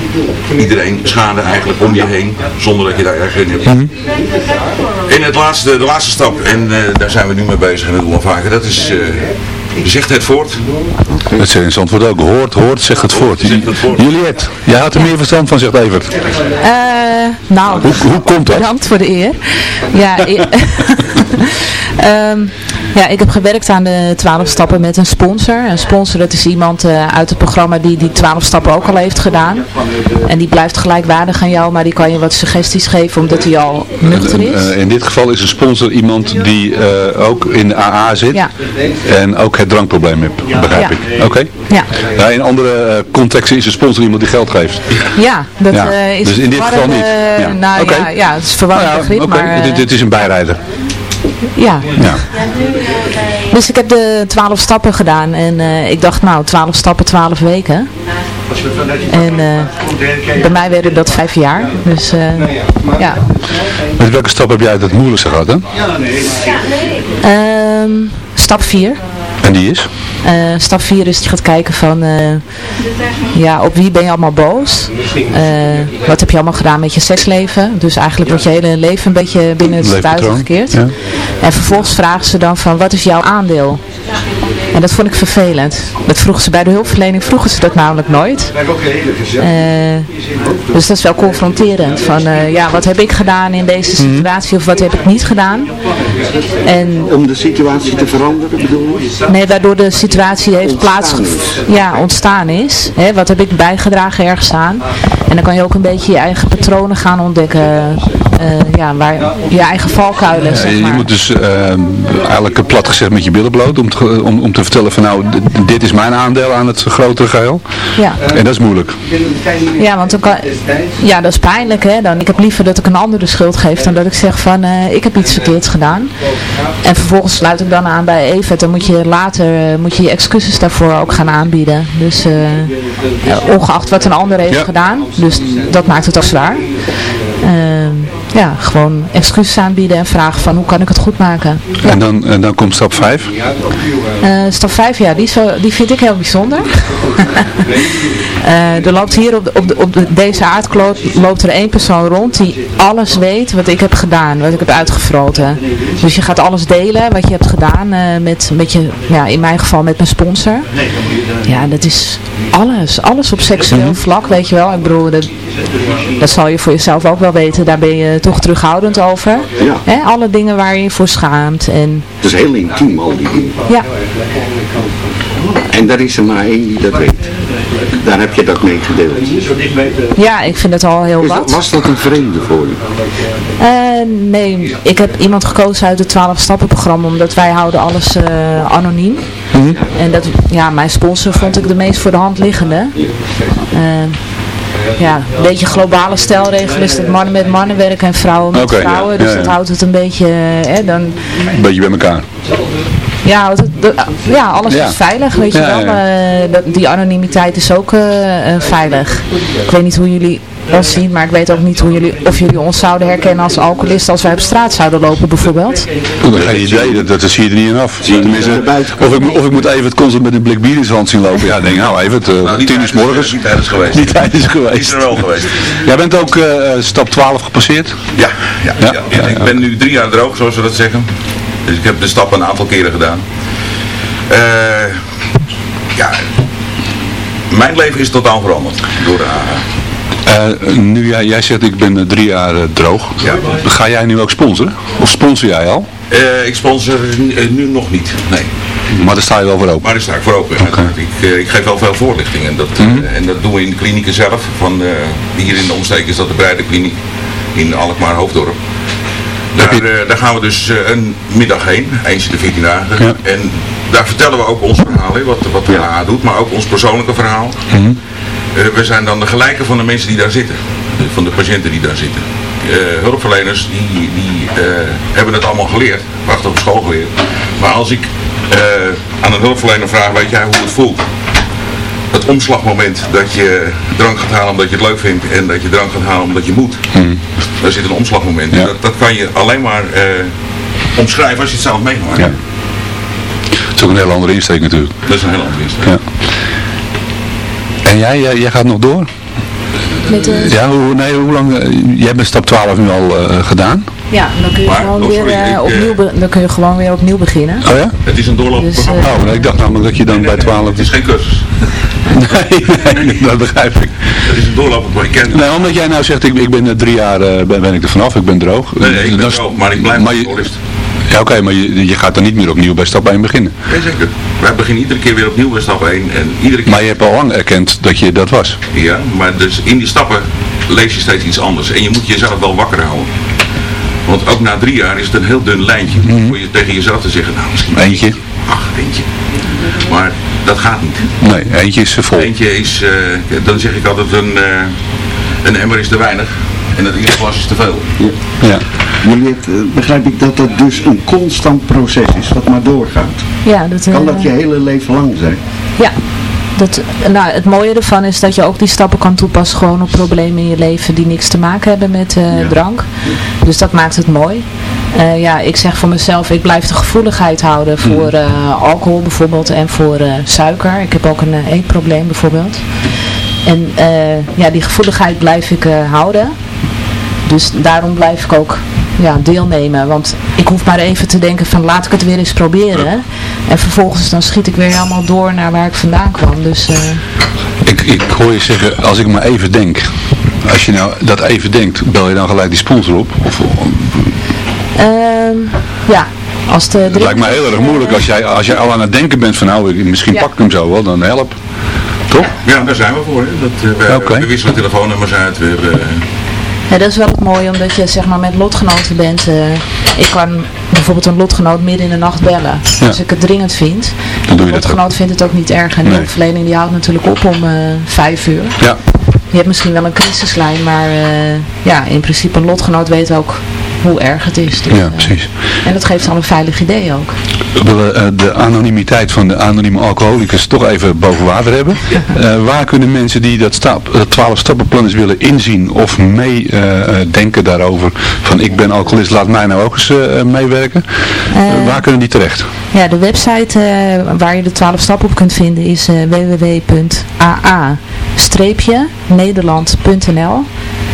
iedereen schade eigenlijk om je heen, zonder dat je daar erg in hebt. En het laatste, de laatste stap, en eh, daar zijn we nu mee bezig en dat doen we vaker, dat is, eh, zegt het voort. Dat zegt in Zandvoort ook. Hoort, hoort, zegt het voort. Juliette, jij had er meer verstand van, zegt Evert. Eh, nou, Hoe, hoe komt dat? bedankt voor de eer. Ja, [LAUGHS] [LAUGHS] Ehm, ja, ik heb gewerkt aan de 12 stappen met een sponsor. Een sponsor dat is iemand eh, uit het programma die die 12 stappen ook al heeft gedaan. En die blijft gelijkwaardig aan jou, maar die kan je wat suggesties geven omdat hij al nuchter is. Eh, in dit geval is een sponsor iemand die eh, ook in de AA zit Ja. en ook het drankprobleem heeft, begrijp Ja. ik. Oké. Ja. Ja, in andere eh, contexten is een sponsor iemand die geld geeft. Ja, dat Ja, eh, is dus in dit geval niet. Ja. Nou Oké. ja, ja, het is verwarrend Nou ja, begrip, oké, maar... dit, dit is een bijrijder. Ja. Ja. Dus ik heb de 12 stappen gedaan en eh, ik dacht nou 12 stappen, 12 weken. En eh, bij mij werden dat vijf jaar. Dus eh, ja. Met welke stap heb jij het moeilijkste gehad, hè? Ehm, stap 4. En die is? Eh, stap 4 is dat je gaat kijken van eh, ja, op wie ben je allemaal boos? Eh, wat heb je allemaal gedaan met je seksleven? Dus eigenlijk wordt je hele leven een beetje binnen het thuis gekeerd. ja. En vervolgens vragen ze dan van wat is jouw aandeel? En dat vond ik vervelend. Dat vroegen ze bij de hulpverlening, vroegen ze dat namelijk nooit. Eh, dus dat is wel confronterend. Van eh, ja, wat heb ik gedaan in deze situatie of wat heb ik niet gedaan? En Om de situatie te veranderen bedoel je? Nee, waardoor de situatie heeft plaats ja, ontstaan is. Hè, wat heb ik bijgedragen ergens aan? En dan kan je ook een beetje je eigen patronen gaan ontdekken. eh, ja, waar, je eigen valkuilen, zeg je maar. moet dus eigenlijk plat gezegd met je billen bloot om te, om, om te vertellen van nou, dit is mijn aandeel aan het grotere geheel. Ja. En dat is moeilijk. Ja, want dan kan, ja, dat is pijnlijk. Hè? Dan, ik heb liever dat ik een ander de schuld geef dan dat ik zeg van eh, ik heb iets verkeerds gedaan. En vervolgens sluit ik dan aan bij Evert. Dan moet je later eh, moet je, je excuses daarvoor ook gaan aanbieden. Dus eh, ongeacht wat een ander heeft gedaan. Dus dat maakt het ook zwaar. Ehm, ja, gewoon excuses aanbieden en vragen van hoe kan ik het goed maken. En, dan, en dan komt stap 5. Eh, stap 5, ja, die, is wel- die vind ik heel bijzonder. [LAUGHS] Eh, er loopt hier op, de, op, de, op de, deze aardkloot loopt er één persoon rond die alles weet wat ik heb gedaan, wat ik heb uitgefroten. Dus je gaat alles delen wat je hebt gedaan eh, met, met je, ja, in mijn geval met mijn sponsor. Ja, dat is alles. Alles op seksueel vlak, weet je wel. Ik bedoel, dat, dat zal je voor jezelf ook wel weten. Daar ben je toch terughoudend over. Ja. Alle dingen waar je je voor schaamt. En Het is heel intiem al die dingen. ja, En daar is er maar één die dat weet. Daar heb je dat mee gedeeld. ja, ik vind het al heel wat. was dat een vreemde voor je? Eh, nee, ik heb iemand gekozen uit het 12 stappen programma omdat wij houden alles eh, anoniem. En dat, ja, mijn sponsor vond ik de meest voor de hand liggende. Eh, ja, een beetje globale stelregel is dat mannen met mannen werken en vrouwen met ja. vrouwen. Dus Ja, ja. dat houdt het een beetje, eh, dan, Een beetje bij elkaar. Ja, ja, alles Ja. is veilig, weet je wel. ja, Eh, dat, die anonimiteit is ook eh, eh, veilig. Ik weet niet hoe jullie ons zien, maar ik weet ook niet hoe jullie, of jullie ons zouden herkennen als alcoholisten als wij op straat zouden lopen bijvoorbeeld. Ik heb geen idee, dat, dat zie je er niet in af. Tenminste, of, ik, of ik moet even het constant met een blik bier in zijn hand zien lopen. Ja, ik denk nou even, het, uh, tien uur morgens. Die tijd is geweest. Die tijd is geweest. Er wel geweest. Jij bent ook eh, stap 12 gepasseerd? Ja, ja, ja, ja. ik ben nu drie jaar droog, zoals we dat zeggen. Dus ik heb de stap een aantal keren gedaan. Eh, ja, mijn leven is totaal veranderd door de AA. nu jij, jij zegt ik ben eh, drie jaar eh, droog. Ja. Ga jij nu ook sponsoren? Of sponsor jij al? Eh, ik sponsor nu, eh, nog niet, nee. Maar daar sta je wel voor open. Maar daar sta ik voor open. Ik, eh, ik geef wel veel voorlichting en dat, eh, en dat doen we in de klinieken zelf. Van, eh, hier in de omsteek is dat de Breide Kliniek in Alkmaar Hoofddorp. Daar, eh, daar gaan we dus eh, een middag heen, eens in de 14 dagen. En daar vertellen we ook ons verhaal, hè, wat, wat de AA doet, maar ook ons persoonlijke verhaal. Mhm. Eh, we zijn dan de gelijke van de mensen die daar zitten, van de patiënten die daar zitten. Hulpverleners die, die hebben het allemaal geleerd, prachtig op school geleerd. Maar als ik aan een hulpverlener vraag, weet jij hoe het voelt? Het omslagmoment dat je drank gaat halen omdat je het leuk vindt en dat je drank gaat halen omdat je moet. Daar zit een omslagmoment. Dat, dat kan je alleen maar eh, omschrijven als je het zelf meemaakt. Ja. Dat is ook een hele andere insteek natuurlijk. Dat is een heel andere insteek. Ja. En jij, jij, jij gaat nog door? Met de... Ja, hoe, nee, hoe lang? eh, jij bent stap 12 nu al eh, gedaan. Ja, dan kun je Maar, gewoon oh, weer sorry, eh, ik, eh, opnieuw dan kun je gewoon weer opnieuw beginnen. Oh ja? Het is een doorloopprogramma. Dus, Oh, nee, ik dacht namelijk dat je dan bij 12... Het is geen cursus. [LAUGHS] nee, nee, dat begrijp ik. Het is een doorlopend kent Nee, omdat jij nou zegt, ik, ik ben eh, drie jaar eh, ben, ben ik er vanaf, ik ben droog. Nee, nee, ik ben Dat droog, maar ik blijf maar je-. Ja, oké, maar je, je gaat dan niet meer opnieuw bij stap 1 beginnen. Jazeker. Wij beginnen iedere keer weer opnieuw bij stap 1. En iedere keer... Maar je hebt al lang erkend dat je dat was. Ja, maar dus in die stappen lees je steeds iets anders. En je moet jezelf wel wakker houden. Want ook na drie jaar is het een heel dun lijntje. Voor je tegen jezelf te zeggen, nou misschien Eentje. Ach, eentje. Maar dat gaat niet. Nee, eentje is vol. Eentje is, eh, dan zeg ik altijd, een, eh, een emmer is te weinig. En het eerste glas is te veel. Ja. Juliet, eh, begrijp ik dat dat dus een constant proces is, wat maar doorgaat? Ja, dat, Kan eh, dat je hele leven lang zijn? Ja. Dat, nou, het mooie ervan is dat je ook die stappen kan toepassen gewoon op problemen in je leven die niks te maken hebben met eh, drank. Dus dat maakt het mooi. Eh, ja, ik zeg voor mezelf, ik blijf de gevoeligheid houden voor eh, alcohol bijvoorbeeld en voor suiker. Ik heb ook een eetprobleem bijvoorbeeld. En ja, die gevoeligheid blijf ik houden. Dus daarom blijf ik ook ja, deelnemen. Want ik hoef maar even te denken van laat ik het weer eens proberen. En vervolgens dan schiet ik weer helemaal door naar waar ik vandaan kwam. Dus eh, Ik, ik hoor je zeggen, als ik maar even denk. Als je nou dat even denkt, bel je dan gelijk die sponsor op? Of, ehm, ja, als de het lijkt me heel erg moeilijk als jij, als jij al aan het denken bent van nou, ik, misschien Ja. pak ik hem zo wel, dan help. Toch? Ja, daar zijn we voor. Hè. Dat, eh, we, wisselen telefoonnummers uit. We hebben, eh, Ja, dat is wel het mooie, omdat je zeg maar met lotgenoten bent. eh, ik kan bijvoorbeeld een lotgenoot midden in de nacht bellen. Ja. Als ik het dringend vind. Dan doe je dat lotgenoot vindt het ook niet erg. En de hulpverlening die houdt natuurlijk op om eh, vijf uur. Ja. Je hebt misschien wel een crisislijn, maar eh, ja, in principe een lotgenoot weet ook hoe erg het is. Dus, Ja, eh, precies. en dat geeft al een veilig idee ook. We willen eh, de anonimiteit van de anonieme alcoholicus toch even boven water hebben. [LAUGHS] Eh, waar kunnen mensen die dat stap, het 12 stappenplan eens willen inzien of meedenken daarover van ik ben alcoholist, laat mij nou ook eens eh, meewerken. Eh, waar kunnen die terecht? Ja, de website eh, waar je de 12 stappen op kunt vinden is eh, www.aa-nederland.nl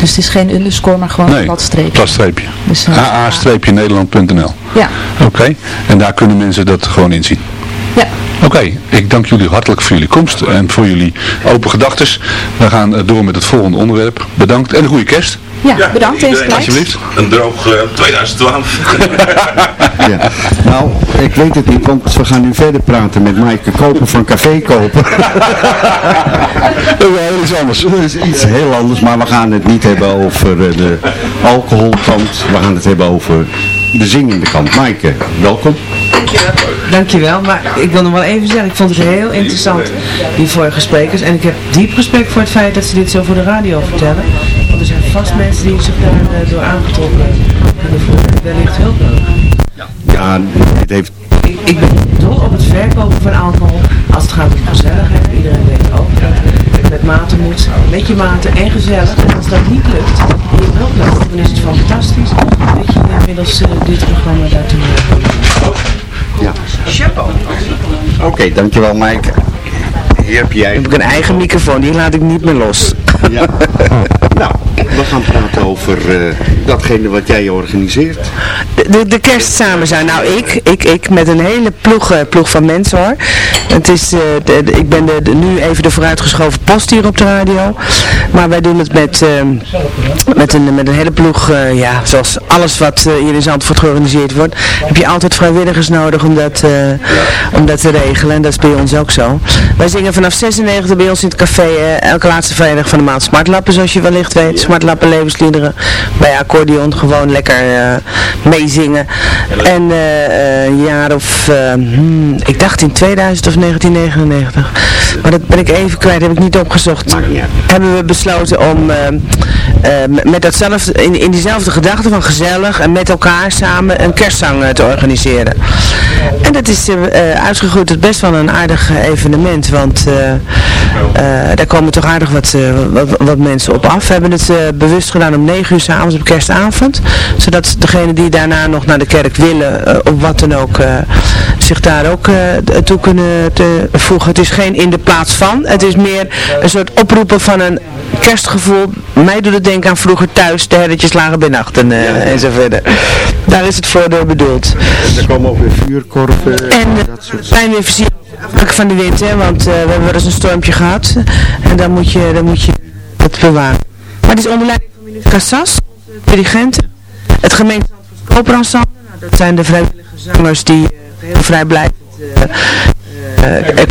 Dus het is geen underscore, maar gewoon een platstreepje. platstreepje. Dus, eh, aa-nederland.nl Ja. Oké, en daar kunnen mensen dat gewoon inzien. Ja. Oké, ik dank jullie hartelijk voor jullie komst en voor jullie open gedachtes. We gaan eh, door met het volgende onderwerp. Bedankt en een goede kerst. Ja, bedankt iedereen. Alsjeblieft. Een droog eh, 2012. [LAUGHS] Ja. Nou, ik weet het niet, want we gaan nu verder praten met Maaike Koper van Café Kopen. [LAUGHS] Dat is anders. Dat is iets heel anders, maar we gaan het niet hebben over eh, de alcoholkant. We gaan het hebben over de zingende kant. Maaike, welkom. Dankjewel, maar ik wil nog wel even zeggen, ik vond het heel interessant, die vorige sprekers. En ik heb diep respect voor het feit dat ze dit zo voor de radio vertellen. Want er zijn vast mensen die zich daar eh, door aangetrokken kunnen voelen. Wellicht hulp nodig. Ja, dit heeft... Ik, ik ben dol op het verkopen van alcohol als het gaat om gezelligheid. Iedereen weet ook dat het met mate moet, met je mate en gezellig. En als dat niet lukt, en je hulp nodig, dan is het fantastisch dat je inmiddels eh, dit programma daartoe hebt. Ja. Chapeau. Oké, dankjewel Maaike. Hier heb jij... heb ik een eigen microfoon, die laat ik niet meer los. Ja. [LAUGHS] nou, we gaan praten over uh, datgene wat jij organiseert. De, de, de kerst samen zijn. Nou, ik, ik, ik met een hele ploeg, uh, ploeg van mensen hoor. Het is, uh, de, de, ik ben de, nu even de vooruitgeschoven post hier op de radio. Maar wij doen het met, met, een, met een hele ploeg. ja, zoals alles wat hier in Zandvoort georganiseerd wordt. Heb je altijd vrijwilligers nodig om dat, om dat te regelen. En dat is bij ons ook zo. Wij zingen vanaf 96 bij ons in het café elke laatste vrijdag van de maand Smartlappen zoals je wellicht weet. Smartlappen levensliederen. Bij accordeon gewoon lekker uh, meezingen. En uh, een jaar of, uh, hmm, ik dacht in 2000 of 1999. Maar dat ben ik even kwijt, heb ik niet opgezocht. Hebben we besloten om met datzelfde, in, in diezelfde gedachte van gezellig en met elkaar samen een kerstzang te organiseren. En dat is uitgegroeid tot best wel een aardig evenement. Want daar komen toch aardig wat, wat, wat, mensen op af. We hebben het bewust gedaan om 9 uur s'avonds op kerstavond. Zodat degene die daarna nog naar de kerk willen, op wat dan ook, zich daar ook toe kunnen te voegen. Het is geen in de plaats van. Het is meer een soort oproepen van een kerstgevoel. Mij doet het aan vroeger thuis, de herretjes lagen bij nachten ja. en zo verder. Daar is het voor bedoeld. En er komen ook weer vuurkorven. En dat soort... zijn weer van de wind, hè, want we hebben wel eens een stormpje gehad. En dan moet je, dan moet je het bewaren. Maar het is onder leiding van minister Cassas, onze dirigenten. Het gemeente Zandvoort Koperensemble, nou, dat zijn de vrijwillige zangers die uh, heel vrijblijvend uh, uh,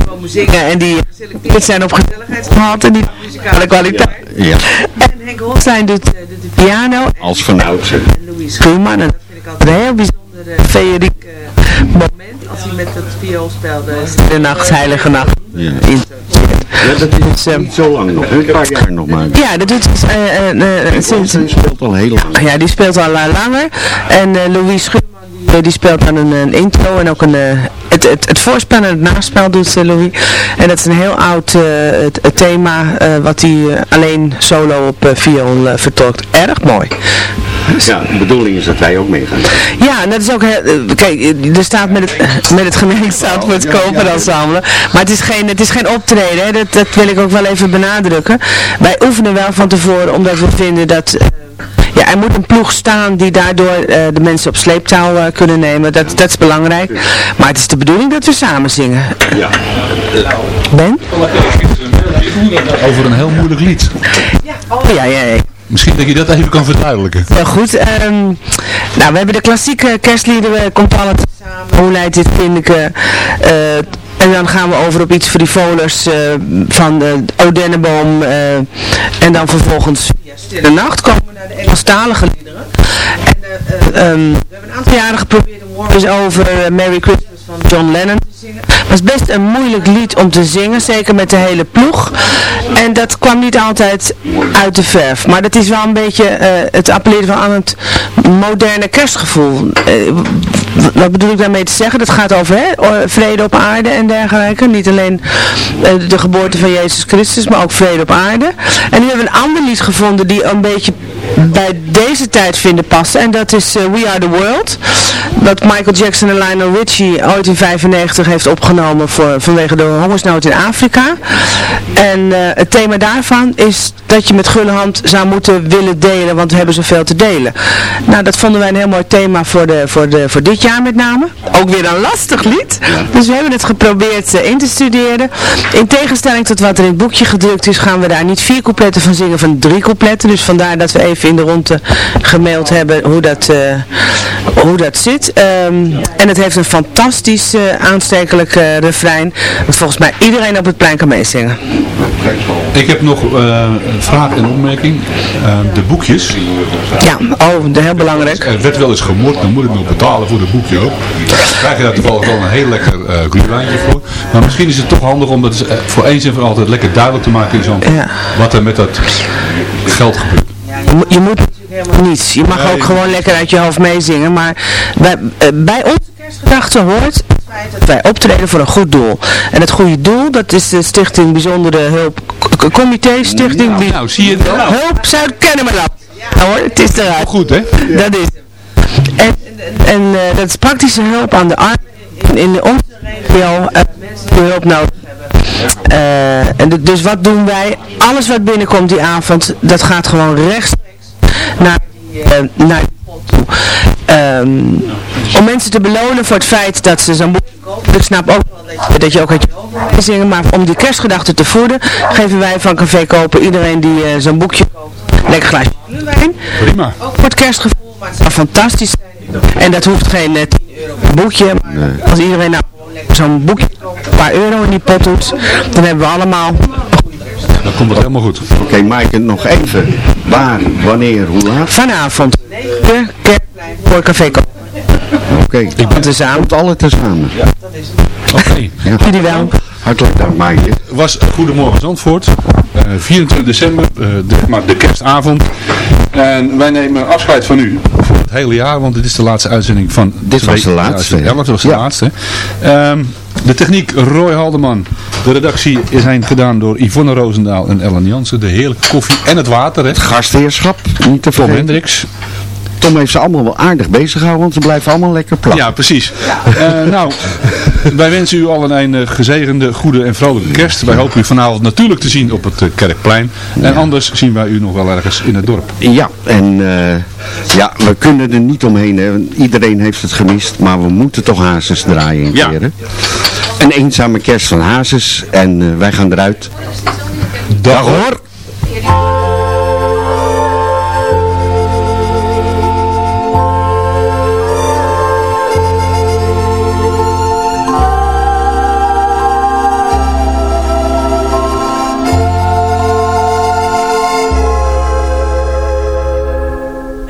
komen zingen en die geselecteerd zijn op gezelligheidsgehalte en die muzikale kwaliteit. Ja. En Henk Holstein doet, doet de piano. Als vanouds. En Louise Schuurman, en dat vind ik altijd een heel bijzonder feeriek moment als hij met dat viool speelde. De nacht, heilige nacht. Ja. Ja, dat is uh, niet zo lang nog, een paar jaar nog maar. Ja, dat doet uh, uh, sinds... speelt al heel lang. Ja, die speelt al langer. En Louise Schuurman, die, speelt dan een, een, intro en ook een... het, het, het voorspel en het naspel doet Louis. En dat is een heel oud het, het, thema wat hij alleen solo op viool vertolkt. Erg mooi. Ja, de bedoeling is dat wij ook meegaan. Ja, en dat is ook, heel, kijk, er staat met het, [LAUGHS] met het gemeentestaat voor het koper ensemble. Maar het is geen, het is geen optreden, hè. Dat, dat wil ik ook wel even benadrukken. Wij oefenen wel van tevoren, omdat we vinden dat... ja, er moet een ploeg staan die daardoor uh, de mensen op sleeptouw uh, kunnen nemen. Dat, dat is belangrijk. Maar het is de bedoeling dat we samen zingen. Ja. Ben? Over een heel moeilijk lied. Ja, oh ja, ja. ja. Misschien dat je dat even kan verduidelijken. Heel goed. Um, nou, we hebben de klassieke kerstliederen. Komt alles samen. Hoe leidt dit kindje? En dan gaan we over op iets frivolers uh, van de Odenneboom. Uh, en dan vervolgens via Stille Nacht komen we naar de Engelstalige liederen. En um, we hebben een aantal jaren geprobeerd om dus over Merry Christmas John Lennon was best een moeilijk lied om te zingen, zeker met de hele ploeg. En dat kwam niet altijd uit de verf. Maar dat is wel een beetje uh, het appelleren van aan het moderne kerstgevoel. Uh, wat bedoel ik daarmee te zeggen? Dat gaat over hè, vrede op aarde en dergelijke. Niet alleen uh, de geboorte van Jezus Christus, maar ook vrede op aarde. En nu hebben we een ander lied gevonden die een beetje bij deze tijd vinden passen. En dat is We Are The World. Dat Michael Jackson en Lionel Richie in 95 heeft opgenomen voor, vanwege de hongersnood in Afrika. En uh, het thema daarvan is dat je met gulle hand zou moeten willen delen, want we hebben zoveel te delen. Nou, dat vonden wij een heel mooi thema voor, de, voor, de, voor dit jaar met name. Ook weer een lastig lied. Dus we hebben het geprobeerd uh, in te studeren. In tegenstelling tot wat er in het boekje gedrukt is, gaan we daar niet vier coupletten van zingen, van drie coupletten. Dus vandaar dat we even in de ronde gemaild hebben hoe dat, uh, hoe dat zit. Um, en het heeft een fantastisch uh, aanstekelijk uh, refrein. Dat volgens mij iedereen op het plein kan meezingen. Ik heb nog uh, een vraag en opmerking. de boekjes. Ja, oh, heel belangrijk. Er werd wel eens gemoord, dan moet ik nog betalen voor de boekje ook. Dan krijg je daar toevallig wel een heel lekker uh, voor. Maar misschien is het toch handig om dat voor eens en voor altijd lekker duidelijk te maken in zo'n ja. wat er met dat geld gebeurt. Je, moet, je moet natuurlijk helemaal niets. Je mag nee. ook gewoon lekker uit je hoofd meezingen. Maar bij, bij onze kerstgedachte hoort het feit dat wij optreden voor een goed doel. En het goede doel, dat is de Stichting Bijzondere Hulp Comité Stichting nou, nou, zie je nou. Hulp Zuid-Kennemerland. Ja hoor, het is eruit. Goed hè? Dat is En, en uh, dat is praktische hulp aan de armen in, in onze regio. Uh, mensen die hulp nodig hebben. Uh, en dus wat doen wij? Alles wat binnenkomt die avond, dat gaat gewoon rechtstreeks naar, uh, naar de pot toe. Ehm, om mensen te belonen voor het feit dat ze zo'n boekje kopen. Ik snap ook wel dat je, dat je ook uit je hoofd zingen, maar om die kerstgedachten te voeden, geven wij van Café Kopen iedereen die uh, zo'n boekje koopt, lekker glaasje wijn. Prima. Ook voor het kerstgevoel, maar het zou fantastisch zijn. En dat hoeft geen uh, 10 euro per boekje, maar nee. als iedereen nou zo'n boekje een paar euro in die pot doet, dan hebben we allemaal dan komt het helemaal goed. Oké, okay, Maaike, nog even. Waar, wanneer, hoe laat? Vanavond. De Kerkplein voor Café Kopen. Oké. Okay. Ik ben tezamen. Alle tezamen. Ja, dat is het. Oké. Okay. Ja. Jullie wel. Hartelijk dank, Maaike. was Goedemorgen Zandvoort. Uh, 24 december, uh, de, maar de kerstavond. En wij nemen afscheid van u voor het hele jaar, want dit is de laatste uitzending van... Dit was de laatste. Ja, dat was de ja. laatste. Um, de techniek Roy Haldeman. De redactie is heen gedaan door Yvonne Roosendaal en Ellen Jansen. De heerlijke koffie en het water. Hè. Het gastheerschap, niet te Tom Hendricks. Tom heeft ze allemaal wel aardig bezig gehouden, want ze blijven allemaal lekker plat. Ja, precies. Ja. Uh, nou, wij wensen u allen een uh, gezegende, goede en vrolijke kerst. Wij hopen u vanavond natuurlijk te zien op het uh, Kerkplein. En anders zien wij u nog wel ergens in het dorp. Ja, en ja, we kunnen er niet omheen. Hè. Iedereen heeft het gemist, maar we moeten toch Hazes draaien ja. keer. Hè. Een eenzame kerst van Hazes en wij gaan eruit. Dag hoor!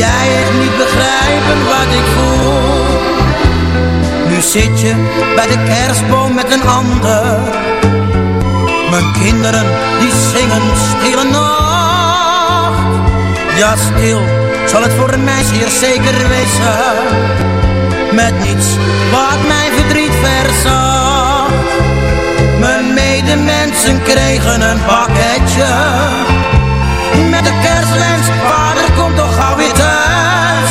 Jij echt niet begrijpen wat ik voel. Nu zit je bij de kerstboom met een ander. Mijn kinderen die zingen stille nacht. Ja stil zal het voor mij zeer zeker wezen. Met niets wat mijn verdriet verzacht. Mijn medemensen kregen een pakketje. Met de kerstwens, vader komt toch gauw weer thuis.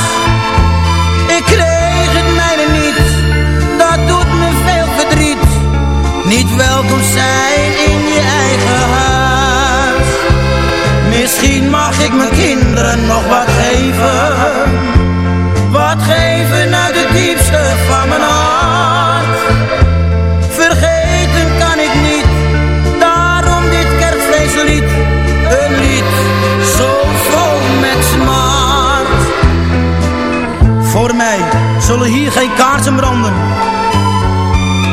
Ik kreeg het mijne niet, dat doet me veel verdriet. Niet welkom zijn in je eigen huis. Misschien mag ik mijn kinderen nog wat geven. Wat geven uit het diepste van mijn hart. Zullen hier geen kaarsen branden.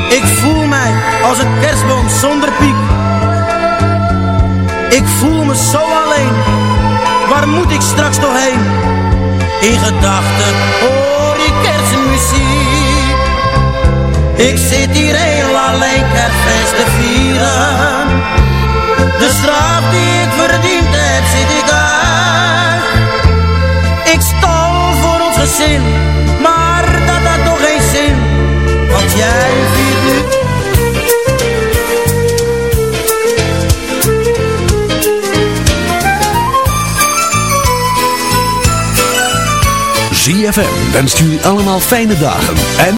Ik voel mij als een kerstboom zonder piek. Ik voel me zo alleen. Waar moet ik straks nog heen? In gedachten hoor ik kerstmuziek. Ik zit hier heel alleen kerstfeest te vieren. De straf die ik verdiend heb, zit ik uit. Ik stal voor ons gezin, jij viert nu... ZFM wenst jullie allemaal fijne dagen en...